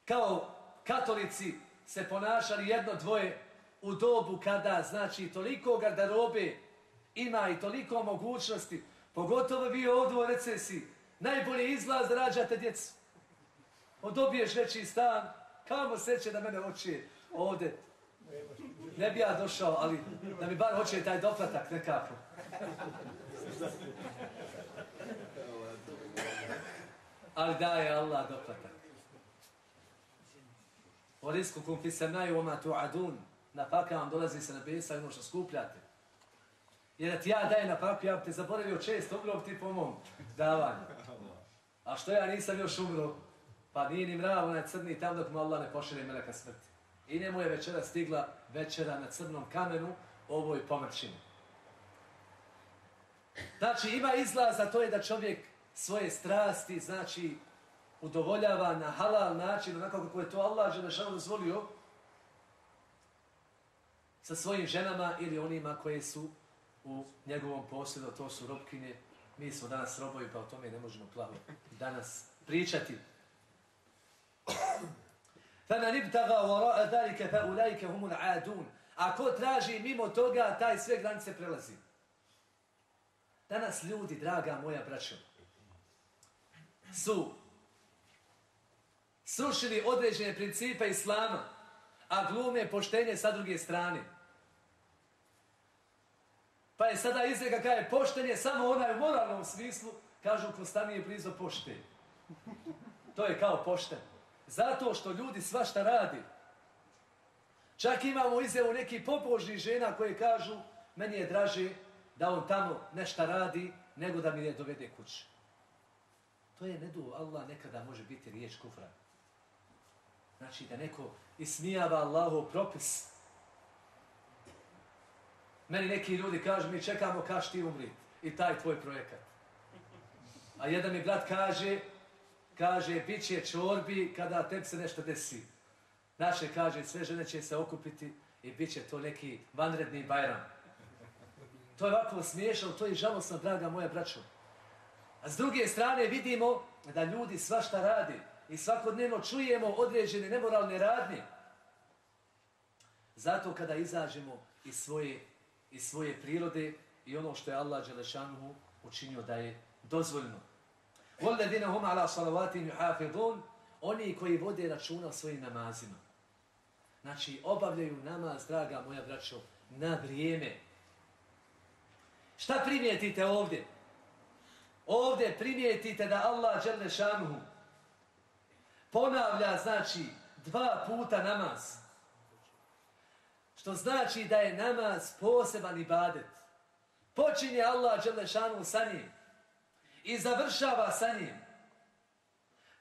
kao katolici se ponašali jedno dvoje u dobu kada, znači, toliko garderobe ima i toliko mogućnosti, pogotovo vi ovdje u recesiji, najbolji izlaz da rađate djecu. Odobiješ veći stan, kamo seće da mene oči ovdje. Ne bi ja došao, ali da mi bar hoće taj doplatak nekako. Ali daje Allah doplatak. O risku kum fi se oma tu adun. Na paka vam dolazi se na besa ono što skupljate. Jer ti ja daje na papi, ja te zaboravio čest, umro ti po mom davanju. A što ja nisam još umro? Pa nije ni mrav onaj crni tam dok mu Allah ne pošelje meleka smrti. I njemu je večera stigla večera na crnom kamenu ovoj pomrčini. Znači ima izlaz, a to je da čovjek svoje strasti, znači udovoljava na halal način, onako kako je to Allah Želešanu dozvolio, sa svojim ženama ili onima koje su u njegovom posledu, to su robkinje. Mi smo danas robovi, pa o tome ne možemo plavo danas pričati. فَمَنِ ابْتَغَا وَرَاءَ ذَلِكَ فَأُولَيْكَ هُمُ الْعَادُونَ Ako traži mimo toga, taj sve granice prelazi. Danas ljudi, draga moja braćo, su srušili određene principe islama, a glume poštenje sa druge strane. Pa je sada izreka kada je poštenje samo onaj u moralnom smislu, kažu ko stanije blizo. To je kao pošten. Zato što ljudi svašta radi. Čak imamo izjavu neki pobožnih žena koje kažu meni je draže da on tamo nešto radi nego da mi ne dovede kuće. To je nedu Allah nekada može biti riječ kufra. Znači da neko ismijava Allahov propis. Meni neki ljudi kažu mi čekamo kaš ti umri i taj tvoj projekat. A jedan mi brat kaže kaže, bit će čorbi kada tebi se nešto desi. Naše kaže, sve žene će se okupiti i bit će to neki vanredni bajram. To je ovako smiješno, to je žalostno, draga moja braćo. A s druge strane vidimo da ljudi svašta radi i svakodnevno čujemo određene nemoralne radnje. Zato kada izađemo iz svoje, iz svoje prirode i ono što je Allah Đelešanuhu učinio da je dozvoljno. وَالَّذِينَ هُمْ عَلَى صَلَوَاتِهِمْ يُحَافِظُونَ Oni koji vode računa o svojim namazima. Znači, obavljaju namaz, draga moja braćo, na vrijeme. Šta primijetite ovdje? ovdje primijetite da Allah dželle šanuhu ponavlja znači dva puta namaz. Što znači da je namaz poseban ibadet. Počinje Allah dželle šanuhu sa njim i završava sa njim.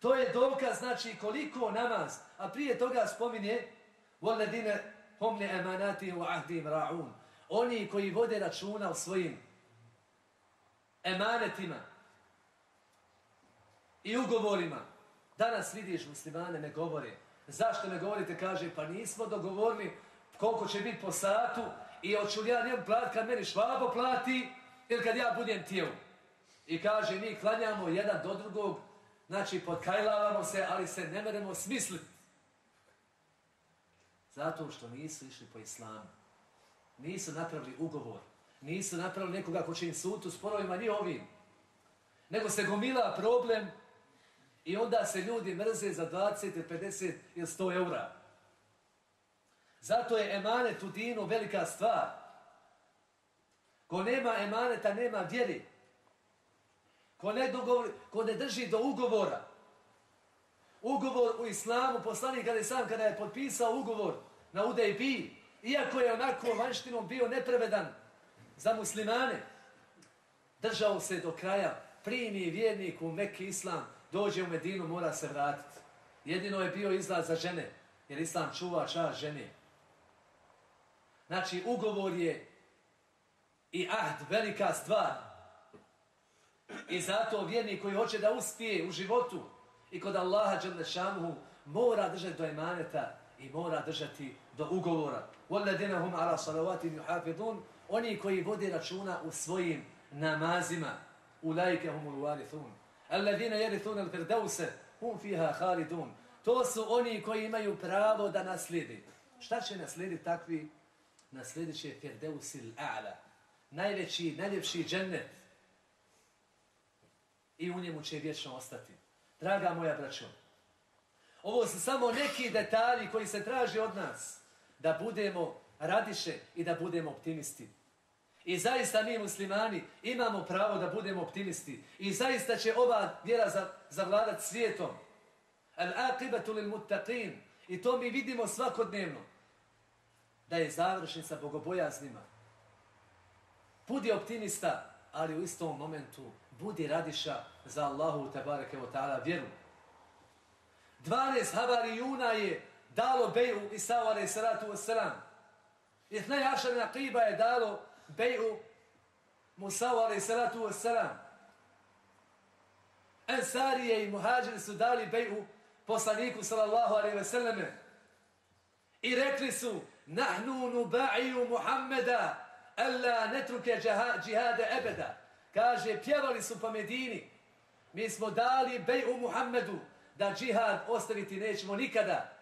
To je dokaz znači koliko namaz, a prije toga spominje walladine hum li amanati wa ahdi raun. Oni koji vode računa o svojim emanetima, i ugovorima. Danas vidiš muslimane ne govore. Zašto ne govorite? Kaže, pa nismo dogovorili koliko će biti po satu i hoću li ja njemu plati kad meni švabo plati ili kad ja budem tijel. I kaže, mi klanjamo jedan do drugog, znači potkajlavamo se, ali se ne meremo smisliti. Zato što nisu išli po islamu. Nisu napravili ugovor. Nisu napravili nekoga ko će im sutu sporovima, ni ovim. Nego se gomila problem i onda se ljudi mrze za 20, 50 ili 100 eura. Zato je emanet u dinu velika stvar. Ko nema emaneta, nema vjeri. Ko ne, dogovori, ko ne drži do ugovora. Ugovor u islamu, poslanik kada je sam, kada je potpisao ugovor na UDB, iako je onako vanštinom bio neprevedan za muslimane, držao se do kraja, primi vjernik u Mekke islam, dođe u Medinu, mora se vratiti. Jedino je bio izlaz za žene, jer islam čuva čas žene. Znači, ugovor je i ahd, velika stvar, I zato vjernik koji hoće da uspije u životu i kod Allaha Đalešanuhu mora držati do emaneta i mora držati do ugovora. وَالَّذِينَ هُمْ عَلَى صَلَوَاتِمْ يُحَافِدُونَ Oni koji vode računa u svojim namazima. Ulajke humul warithun. Alladina yarithuna al-firdausa hum fiha khalidun. To su oni koji imaju pravo da naslijedi. Šta će naslijediti takvi? Naslijedit će Firdausil A'la. Najveći, najljepši džennet. I u njemu će vječno ostati. Draga moja braćo, ovo su samo neki detalji koji se traži od nas da budemo radiše i da budemo optimisti. I zaista mi muslimani imamo pravo da budemo optimisti. I zaista će ova vjera zavladat svijetom. Al-aqibatu lil muttaqin. I to mi vidimo svakodnevno. Da je završen sa bogobojaznima. Budi optimista, ali u istom momentu budi radiša za Allahu tabareke wa ta'ala vjeru. 12 havari juna je dalo beju Isao alaih salatu wasalam. Ithnaj ašar naqiba je dalo beju Musao alaih salatu wasalam. Ansarije i muhađiri su dali beju poslaniku sallallahu alaihi ve i rekli su nahnu nuba'iju Muhammeda alla netruke džihade ebeda kaže pjevali su po Medini mi smo dali beju Muhammedu da džihad ostaviti nećemo nikada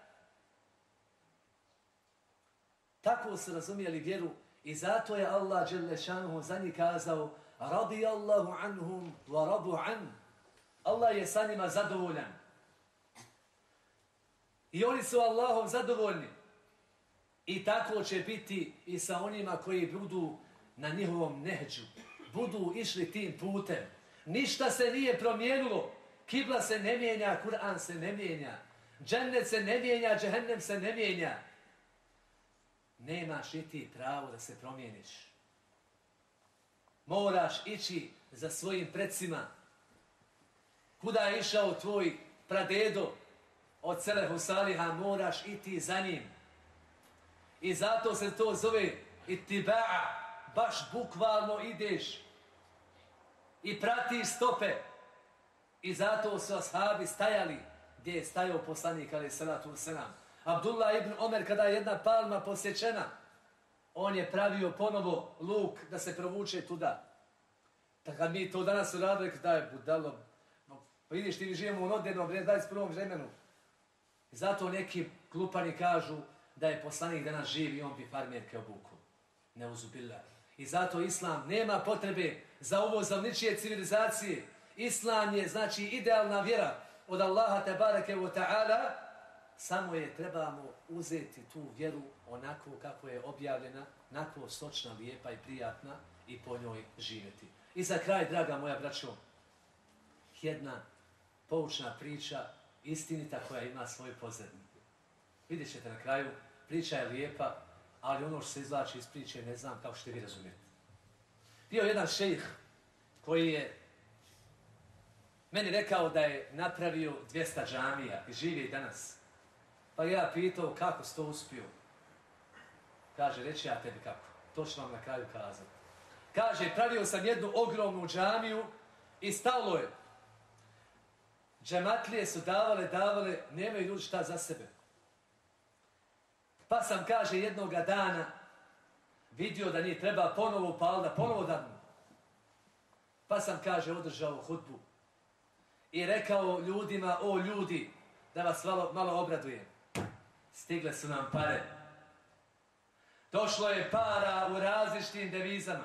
tako su razumijeli vjeru i zato je Allah Đelešanuhu za njih kazao radi Allahu anhum wa radu an Allah je sa njima zadovoljan I oni su Allahom zadovoljni. I tako će biti i sa onima koji budu na njihovom neđu. Budu išli tim putem. Ništa se nije promijenilo. Kibla se ne mijenja, Kur'an se ne mijenja. Džennet se ne mijenja, džehennem se ne mijenja. Nemaš i ti pravo da se promijeniš. Moraš ići za svojim predsima. Kuda je išao tvoj pradedo, od Selehu Saliha moraš iti za njim. I zato se to zove itiba'a, baš bukvalno ideš i pratiš stope. I zato su ashabi stajali gdje je stajao poslanik ali salatu selam. Abdullah ibn Omer kada je jedna palma posjećena, on je pravio ponovo luk da se provuče tuda. Pa Tako mi to danas uradili, da je budalo, pa vidiš ti mi živimo u odjednom, 21. vremenu, Zato neki klupani kažu da je poslanik danas živ i on bi farmerke obuku. Ne uzubila. I zato Islam nema potrebe za uvozom ničije civilizacije. Islam je znači idealna vjera od Allaha te bareke wa ta'ala. Samo je trebamo uzeti tu vjeru onako kako je objavljena, onako sočna, lijepa i prijatna i po njoj živjeti. I za kraj, draga moja braćo, jedna poučna priča istinita koja ima svoju pozadnju. Vidjet ćete na kraju, priča je lijepa, ali ono što se izvlači iz priče ne znam kako ćete vi razumjeti. Bio jedan šejh koji je meni rekao da je napravio 200 džamija i živi danas. Pa ja pitao kako si to uspio. Kaže, reći ja tebi kako. To ću vam na kraju kazati. Kaže, pravio sam jednu ogromnu džamiju i stalo je džematlije su davale, davale, nemaju ljudi šta za sebe. Pa sam, kaže, jednoga dana vidio da nije treba ponovo upal, da ponovo danu. Pa sam, kaže, održao hudbu i rekao ljudima, o ljudi, da vas malo, malo obradujem. Stigle su nam pare. Došlo je para u različitim devizama.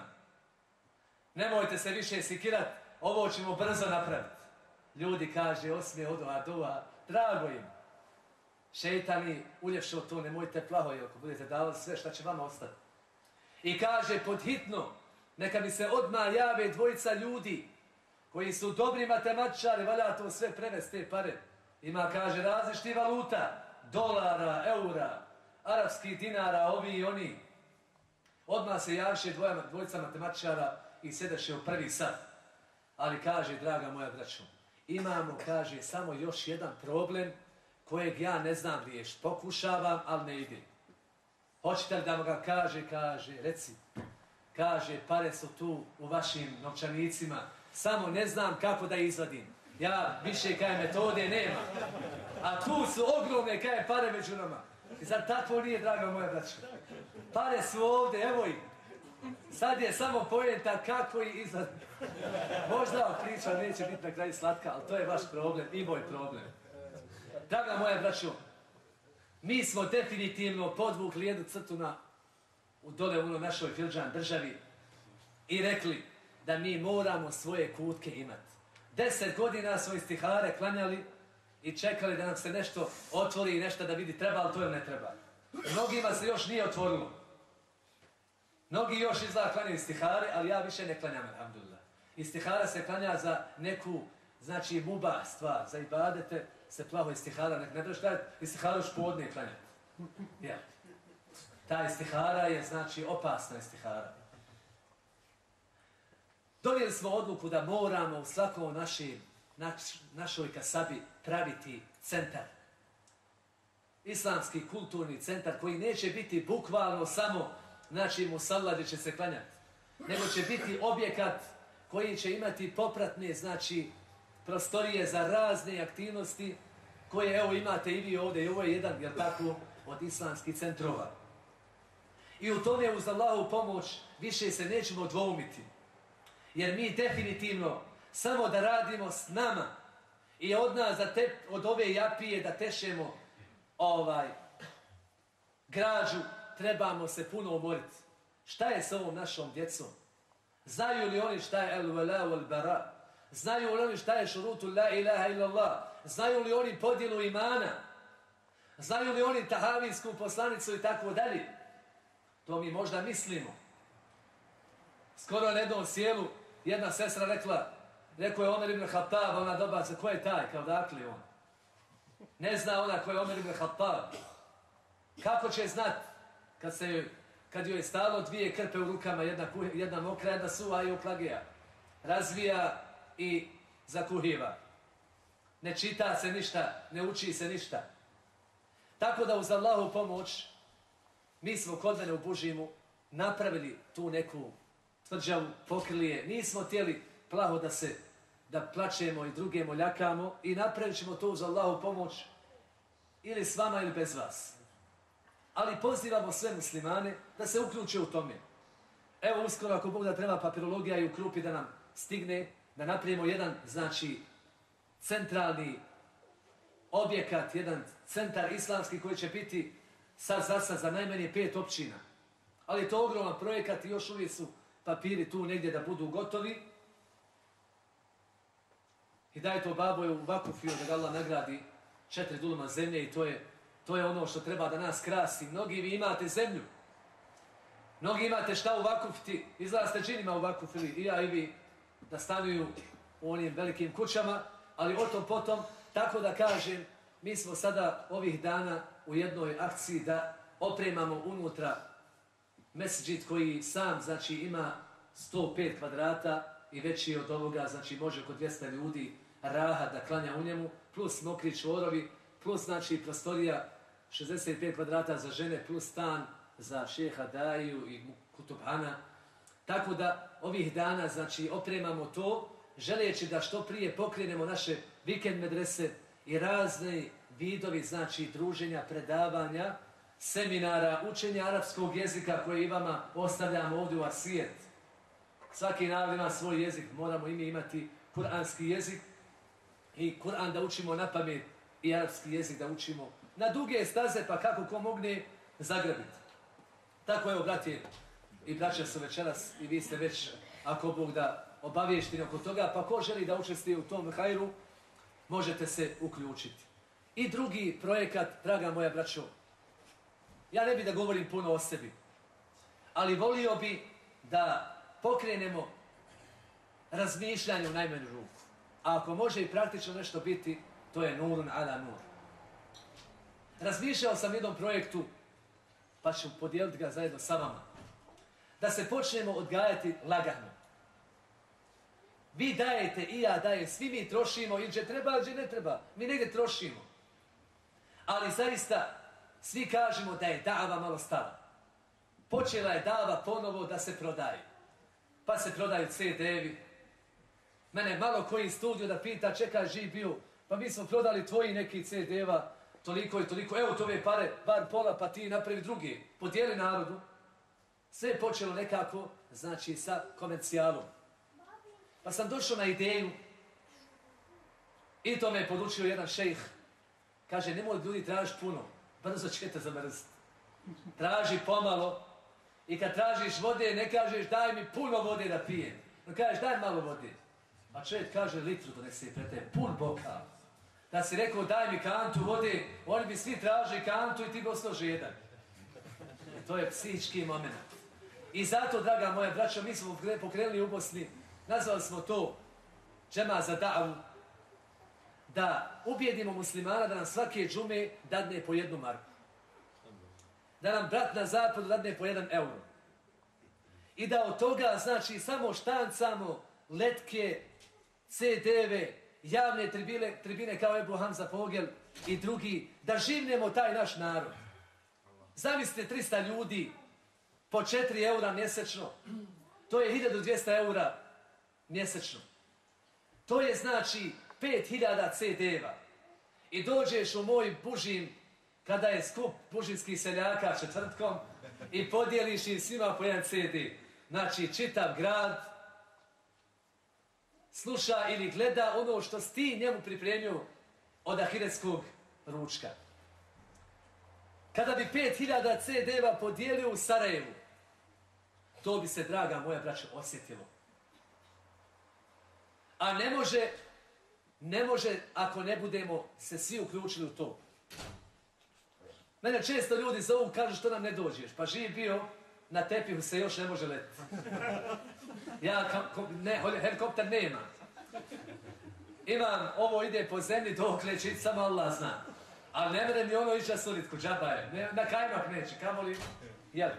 Nemojte se više sikirat, ovo ćemo brzo napraviti. Ljudi kaže, osmije od ova dova, drago im. Šeitani, uljevšo to, nemojte plaho, ako budete davali sve, šta će vama ostati. I kaže, pod hitno, neka mi se odmah jave dvojica ljudi, koji su dobri matematičari, valja to sve prevesti te pare. Ima, kaže, različiti valuta, dolara, eura, arapskih dinara, ovi i oni. Odmah se javše dvojica matematičara i sedeše u prvi sad. Ali kaže, draga moja braćo, imamo, kaže, samo još jedan problem kojeg ja ne znam riješ. Pokušavam, ali ne ide. Hoćete li da ga kaže, kaže, reci, kaže, pare su tu u vašim novčanicima, samo ne znam kako da izvadim. Ja više kaj metode nema. A tu su ogromne kaj pare među nama. I sad tako nije, draga moja braća? Pare su ovde, evo ih. Sad je samo pojenta kako i izad. Možda priča neće biti na kraju slatka, ali to je vaš problem i moj problem. Draga moja braćo, mi smo definitivno podvukli jednu crtu na u dole u našoj filđan državi i rekli da mi moramo svoje kutke imati. Deset godina smo istihare klanjali i čekali da nam se nešto otvori i nešto da vidi treba, ali to ne treba. Mnogima se još nije otvorilo. Mnogi još izgleda klanjaju istihare, ali ja više ne klanjam, alhamdulillah. Istihara se klanja za neku, znači, muba stvar, za ibadete se plaho istihara, ne, ne trebaš klanjati istihara u špodne klanjati. Ja. Ta istihara je, znači, opasna istihara. Donijeli smo odluku da moramo u svakom našim, naš, našoj kasabi praviti centar. Islamski kulturni centar koji neće biti bukvalno samo znači musalla gdje će se klanjati. Nego će biti objekat koji će imati popratne, znači, prostorije za razne aktivnosti koje, evo, imate i vi ovdje, i ovo je jedan, jer tako, od islamskih centrova. I u tome, uz Allahu pomoć, više se nećemo dvoumiti. Jer mi definitivno, samo da radimo s nama i od nas, da te, od ove japije, da tešemo ovaj građu, trebamo se puno umoriti. Šta je s ovom našom djecom? Znaju li oni šta je el vela wal bara? Znaju li oni šta je šurutu la ilaha illallah? Znaju li oni podjelu imana? Znaju li oni tahavijsku poslanicu i tako dalje? To mi možda mislimo. Skoro na jednom sjelu jedna sestra rekla, rekao je Omer ibn Khattab, ona dobaca, ko je taj, kao dakle on? Ne zna ona ko je Omer ibn Khattab. Kako će znati? kad se kad joj je stalo dvije krpe u rukama, jedna, jedna mokra, jedna suva i oplagija. Razvija i zakuhiva. Ne čita se ništa, ne uči se ništa. Tako da uz Allahu pomoć, mi smo kod mene u Bužimu napravili tu neku tvrđavu, pokrili je. Nismo tijeli plaho da se da plačemo i druge moljakamo i napravit ćemo to uz Allahu pomoć ili s vama ili bez vas ali pozivamo sve muslimane da se uključe u tome. Evo uskoro ako Bog da treba papirologija i ukrupi da nam stigne, da napravimo jedan, znači, centralni objekat, jedan centar islamski koji će biti sad za sad za najmanje pet općina. Ali to ogroman projekat i još uvijek su papiri tu negdje da budu gotovi. I je babo je u Vakufiju da ga Allah nagradi četiri duluma zemlje i to je To je ono što treba da nas krasi. Mnogi vi imate zemlju. Mnogi imate šta u vakufiti. Izgleda ste džinima u vakufili. I ja i vi da stanuju u onim velikim kućama. Ali o tom potom, tako da kažem, mi smo sada ovih dana u jednoj akciji da opremamo unutra mesđit koji sam znači ima 105 kvadrata i veći od ovoga, znači može oko 200 ljudi raha da klanja u njemu, plus mokri čvorovi, plus znači prostorija 65 kvadrata za žene, plus stan za šeha Daju i Kutubhana. Tako da ovih dana znači opremamo to, želeći da što prije pokrenemo naše vikend medrese i razne vidovi znači druženja, predavanja, seminara, učenja arapskog jezika koje i vama ostavljamo ovdje u Asijet. Svaki narod ima svoj jezik, moramo i mi imati kuranski jezik i Kur'an da učimo na pamet i arapski jezik da učimo na duge staze, pa kako ko mogne zagrabiti. Tako evo, brati, i braća su večeras, i vi ste već, ako Bog da obaviješti oko toga, pa ko želi da učestvuje u tom hajru, možete se uključiti. I drugi projekat, draga moja braćo, ja ne bi da govorim puno o sebi, ali volio bi da pokrenemo razmišljanje u najmanju ruku. A ako može i praktično nešto biti, To je nurun ala nur. Razmišljao sam jednom projektu, pa ću podijeliti ga zajedno sa vama. Da se počnemo odgajati lagano. Vi dajete i ja dajem, svi mi trošimo, ili će treba, ili ne treba. Mi negdje trošimo. Ali zaista, svi kažemo da je dava malo stala. Počela je dava ponovo da se prodaje. Pa se prodaju CD-evi. Mene malo koji studio da pita, čekaj, živ bio, pa mi smo prodali tvoji neki CD-eva, toliko i toliko, evo tove pare, bar pola, pa ti napravi drugi, podijeli narodu. Sve je počelo nekako, znači, sa komercijalom. Pa sam došao na ideju i to me je podučio jedan šejh. Kaže, nemoj ljudi tražiš puno, brzo ćete zamrziti. Traži pomalo i kad tražiš vode, ne kažeš daj mi puno vode da pijem. No kažeš daj malo vode. A čovjek kaže litru donese pre te, pun bokal. Da si rekao daj mi kantu vode, oni bi svi tražili kantu i ti bi ostao žedan. To je psihički moment. I zato, draga moja braća, mi smo pokrenuli u Bosni, nazvali smo to džema za davu, da ubijedimo muslimana da nam svake džume dadne po jednu marku. Da nam brat na zapadu dadne po jedan euro. I da od toga, znači, samo štancamo letke, CD-ve, javne tribine, tribine kao Ebu Hamza Fogel i drugi, da živnemo taj naš narod. Zamislite 300 ljudi po 4 eura mjesečno. To je 1200 eura mjesečno. To je znači 5000 CD-eva. I dođeš u moj bužin kada je skup bužinskih seljaka četvrtkom i podijeliš im svima po jedan CD. Znači čitav grad sluša ili gleda ono što si ti njemu pripremio od ahiretskog ručka. Kada bi 5000 CD-eva podijelio u Sarajevu, to bi se, draga moja braća, osjetilo. A ne može, ne može ako ne budemo se svi uključili u to. Mene često ljudi zovu, kažu što nam ne dođeš. Pa živ bio, na tepihu se još ne može letiti. Ja, ne, helikopter nema. Imam, ovo ide po zemlji dok leći, samo Allah zna. Ali ne mene mi ono ića suritku, džaba je. Ne, na kajmak neće, kamo li? Jel?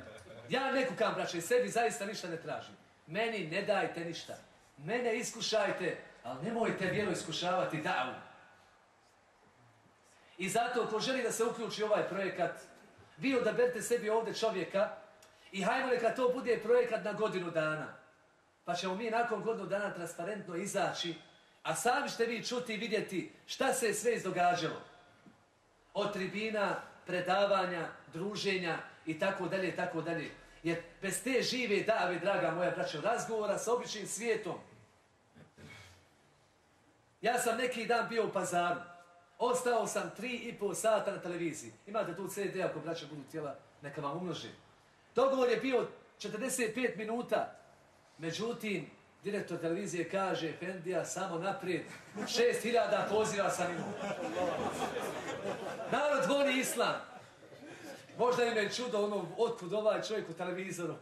Ja neku kam, braće, sebi zaista ništa ne tražim. Meni ne dajte ništa. Mene iskušajte, ali nemojte vjeru iskušavati davu. I zato, ko želi da se uključi ovaj projekat, vi odaberte sebi ovde čovjeka i hajmo neka to bude projekat na godinu dana. Pa ćemo mi nakon godinu dana transparentno izaći, a sami ćete vi čuti i vidjeti šta se je sve izdogađalo. Od tribina, predavanja, druženja i tako dalje, tako dalje. Jer bez te žive dave, draga moja braća, razgovora sa običnim svijetom. Ja sam neki dan bio u pazaru. Ostao sam tri i pol sata na televiziji. Imate tu CD ako braća budu tijela, neka vam umnoži. Dogovor je bio 45 minuta. Međutim, direktor televizije kaže, Fendija, samo naprijed, 6000 poziva sam imao. Narod voli islam. Možda im je čudo ono, otkud ovaj čovjek u televizoru,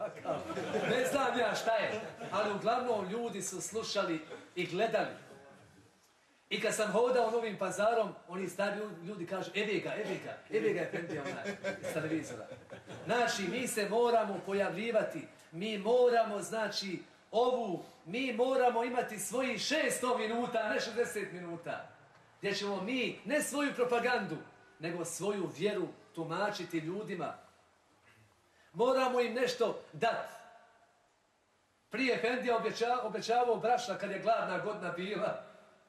ne znam ja šta je, ali uglavnom ljudi su slušali i gledali. I kad sam hodao novim pazarom, oni stari ljudi kažu, evi ga, evi ga, evi ga je Fendija onaj iz televizora. Naši, mi se moramo pojavljivati, mi moramo, znači, ovu, mi moramo imati svoji 600 minuta, a ne 60 minuta. Gdje ćemo mi, ne svoju propagandu, nego svoju vjeru tumačiti ljudima. Moramo im nešto dati. Prije Fendija obećavao, obećavao brašna kad je gladna godina bila.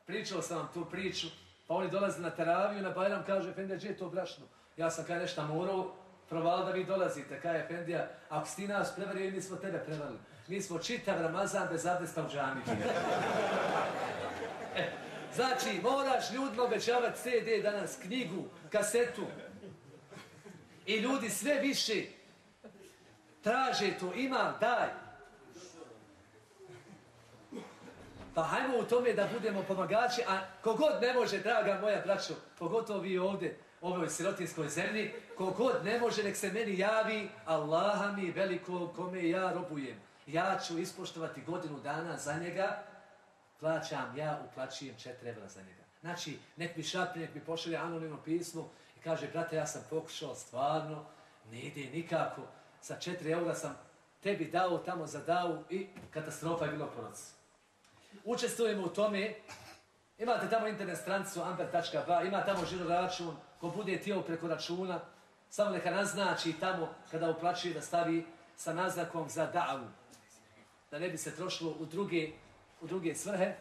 Pričao sam vam tu priču. Pa oni dolaze na teraviju, na Bajram kaže, Fendija, gdje je to brašno? Ja sam kaj nešto morao, provali da vi dolazite. Kaj je Fendija, ako si ti nas prevario, mi smo tebe prevarili. Mi smo čitav Ramazan bez abdesta u džami. e, znači, moraš ljudima obećavati CD danas, knjigu, kasetu, I ljudi sve više traže to, ima, daj. Pa hajmo u tome da budemo pomagači, a kogod ne može, draga moja braćo, pogotovo vi ovde, ovoj sirotinskoj zemlji, kogod ne može, nek se meni javi, Allaha mi veliko kome ja robujem. Ja ću ispoštovati godinu dana za njega, plaćam, ja uplaćujem četiri evra za njega. Znači, nek mi šapne, nek mi pošalje anonimno pismo, i kaže, brate, ja sam pokušao stvarno, ne ide nikako, sa četiri eura sam tebi dao tamo za davu i katastrofa je bilo proces. Učestvujemo u tome, imate tamo internet stranicu amper.ba, ima tamo žiro račun, ko bude tijel preko računa, samo neka naznači tamo kada uplaćuje da stavi sa naznakom za davu, da ne bi se trošilo u druge, u druge svrhe,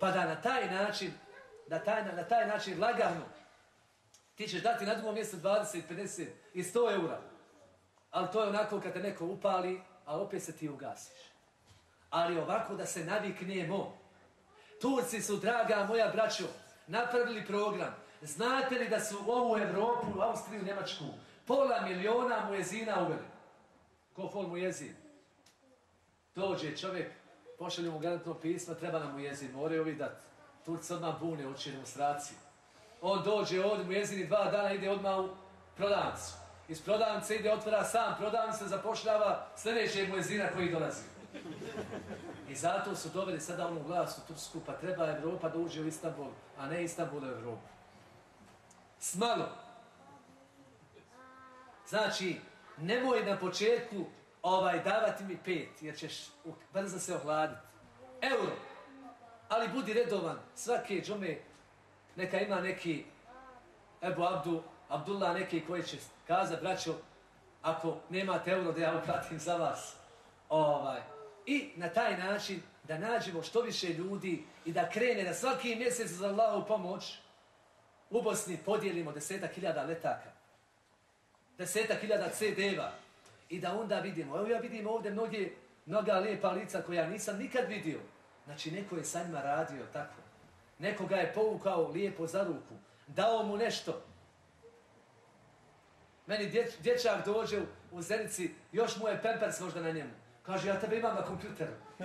pa da na taj način, da taj, na taj način lagano Ti ćeš dati na drugom mjestu 20, 50 i 100 eura. Ali to je onako kad te neko upali, a opet se ti ugasiš. Ali ovako da se naviknemo. Turci su, draga moja braćo, napravili program. Znate li da su ovu Evropu, Austriju, Njemačku, pola miliona mujezina uveli? Ko fol mujezin? Dođe čovjek, pošalju mu garantno pisma, treba nam mujezin, moraju ovi dat. Turci odmah bune, uči demonstraciju. On dođe ovdje, mujezin i dva dana ide odmah u prodancu. Iz prodavnice ide, otvara sam prodavnice, zapošljava sljedećeg mujezina koji dolazi. I zato su doveli sada onu glas u Tursku, pa treba Evropa da uđe u Istanbul, a ne Istanbul u Evropu. Smalo. Znači, nemoj na početku ovaj davati mi pet, jer ćeš brzo se ohladiti. Euro. Ali budi redovan. Svake džume neka ima neki Ebu Abdu, Abdullah neki koji će kazati, braćo, ako nemate euro da ja uplatim za vas. Ovaj. I na taj način da nađemo što više ljudi i da krene na svaki mjesec za Allahu pomoć u Bosni podijelimo desetak hiljada letaka, desetak hiljada CD-eva i da onda vidimo. Evo ja vidim ovdje mnoge, mnoga lijepa lica koja nisam nikad vidio. Znači neko je sa njima radio tako. Neko ga je povukao lijepo za ruku. Dao mu nešto. Meni dječ, dječak dođe u, u Zenici, još mu je Pampers možda na njemu. Kaže, ja tebe imam na kompjuteru.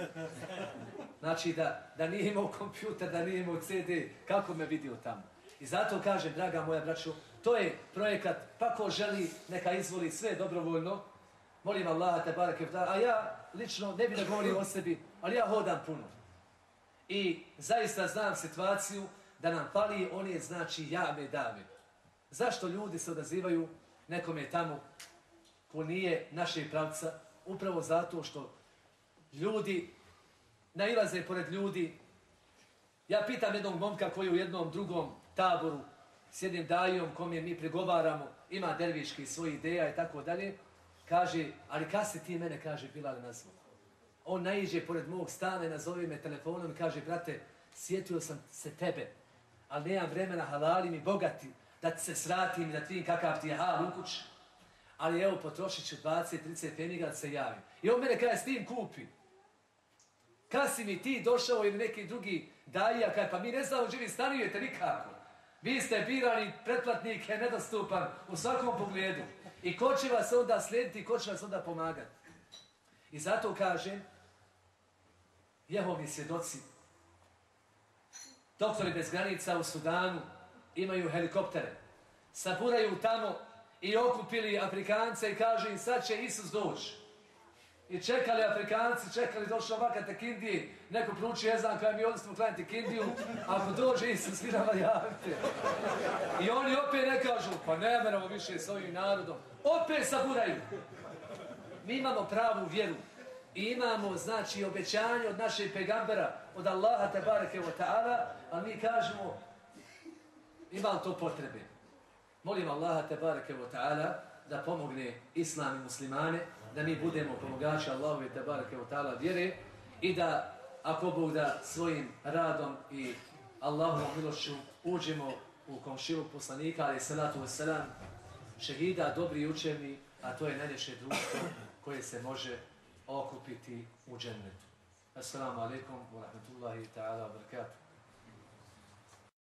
Znači, da, da nije imao kompjuter, da nije imao CD, kako me vidio tamo. I zato kažem, draga moja braću, to je projekat, pa ko želi, neka izvoli sve dobrovoljno. Molim Allah, te barake, a ja lično ne bih da govorim o sebi, ali ja hodam puno. I zaista znam situaciju da nam fali one, znači, jame dame. Zašto ljudi se odazivaju nekome tamo ko nije naše pravca? Upravo zato što ljudi nailaze pored ljudi. Ja pitam jednog momka koji u jednom drugom taboru s jednim dajom kom je mi pregovaramo, ima derviški svoje ideja i tako dalje, kaže, ali kad se ti mene, kaže, Bilal nazvao? On naiđe pored mog stana i nazove me telefonom i kaže, brate, sjetio sam se tebe, ali nemam vremena halalim mi bogati, da se sratim i da ti kakav ti je hal u kući. Ali evo, potrošit ću 20-30 peniga da se javim. I on mene kaže, s tim kupi. Kad si mi ti došao ili neki drugi daja, kaže, pa mi ne znamo živi stanujete nikako. Vi ste birani pretplatnik, je nedostupan u svakom pogledu. I ko će vas onda slijediti, ko će vas onda pomagati. I zato kažem, Jehovi svjedoci, doktori bez granica u Sudanu imaju helikoptere, saburaju tamo i okupili Afrikance i kaže im sad će Isus doći. I čekali Afrikanci, čekali, došao ovakav tekindiji, neko pruči jezan kada mi odnosno klanjati kindiju, ako dođe Isus, vi nama javite. I oni opet ne kažu, pa ne meramo više s ovim narodom. Opet saburaju. Mi imamo pravu vjeru. I imamo, znači, obećanje od našeg pegambera, od Allaha te bareke wa ta'ala, a mi kažemo, ima to potrebe? Molim Allaha te bareke wa ta'ala da pomogne islam i muslimane, da mi budemo pomogači Allahu te bareke wa ta'ala vjere i da, ako Bog da svojim radom i Allahom milošću uđemo u komšilu poslanika, ali salatu wasalam, šehida, dobri učeni, a to je najljepše društvo koje se može okupiti u džennetu. Assalamu alaikum wa rahmatullahi ta'ala wa barakatuh.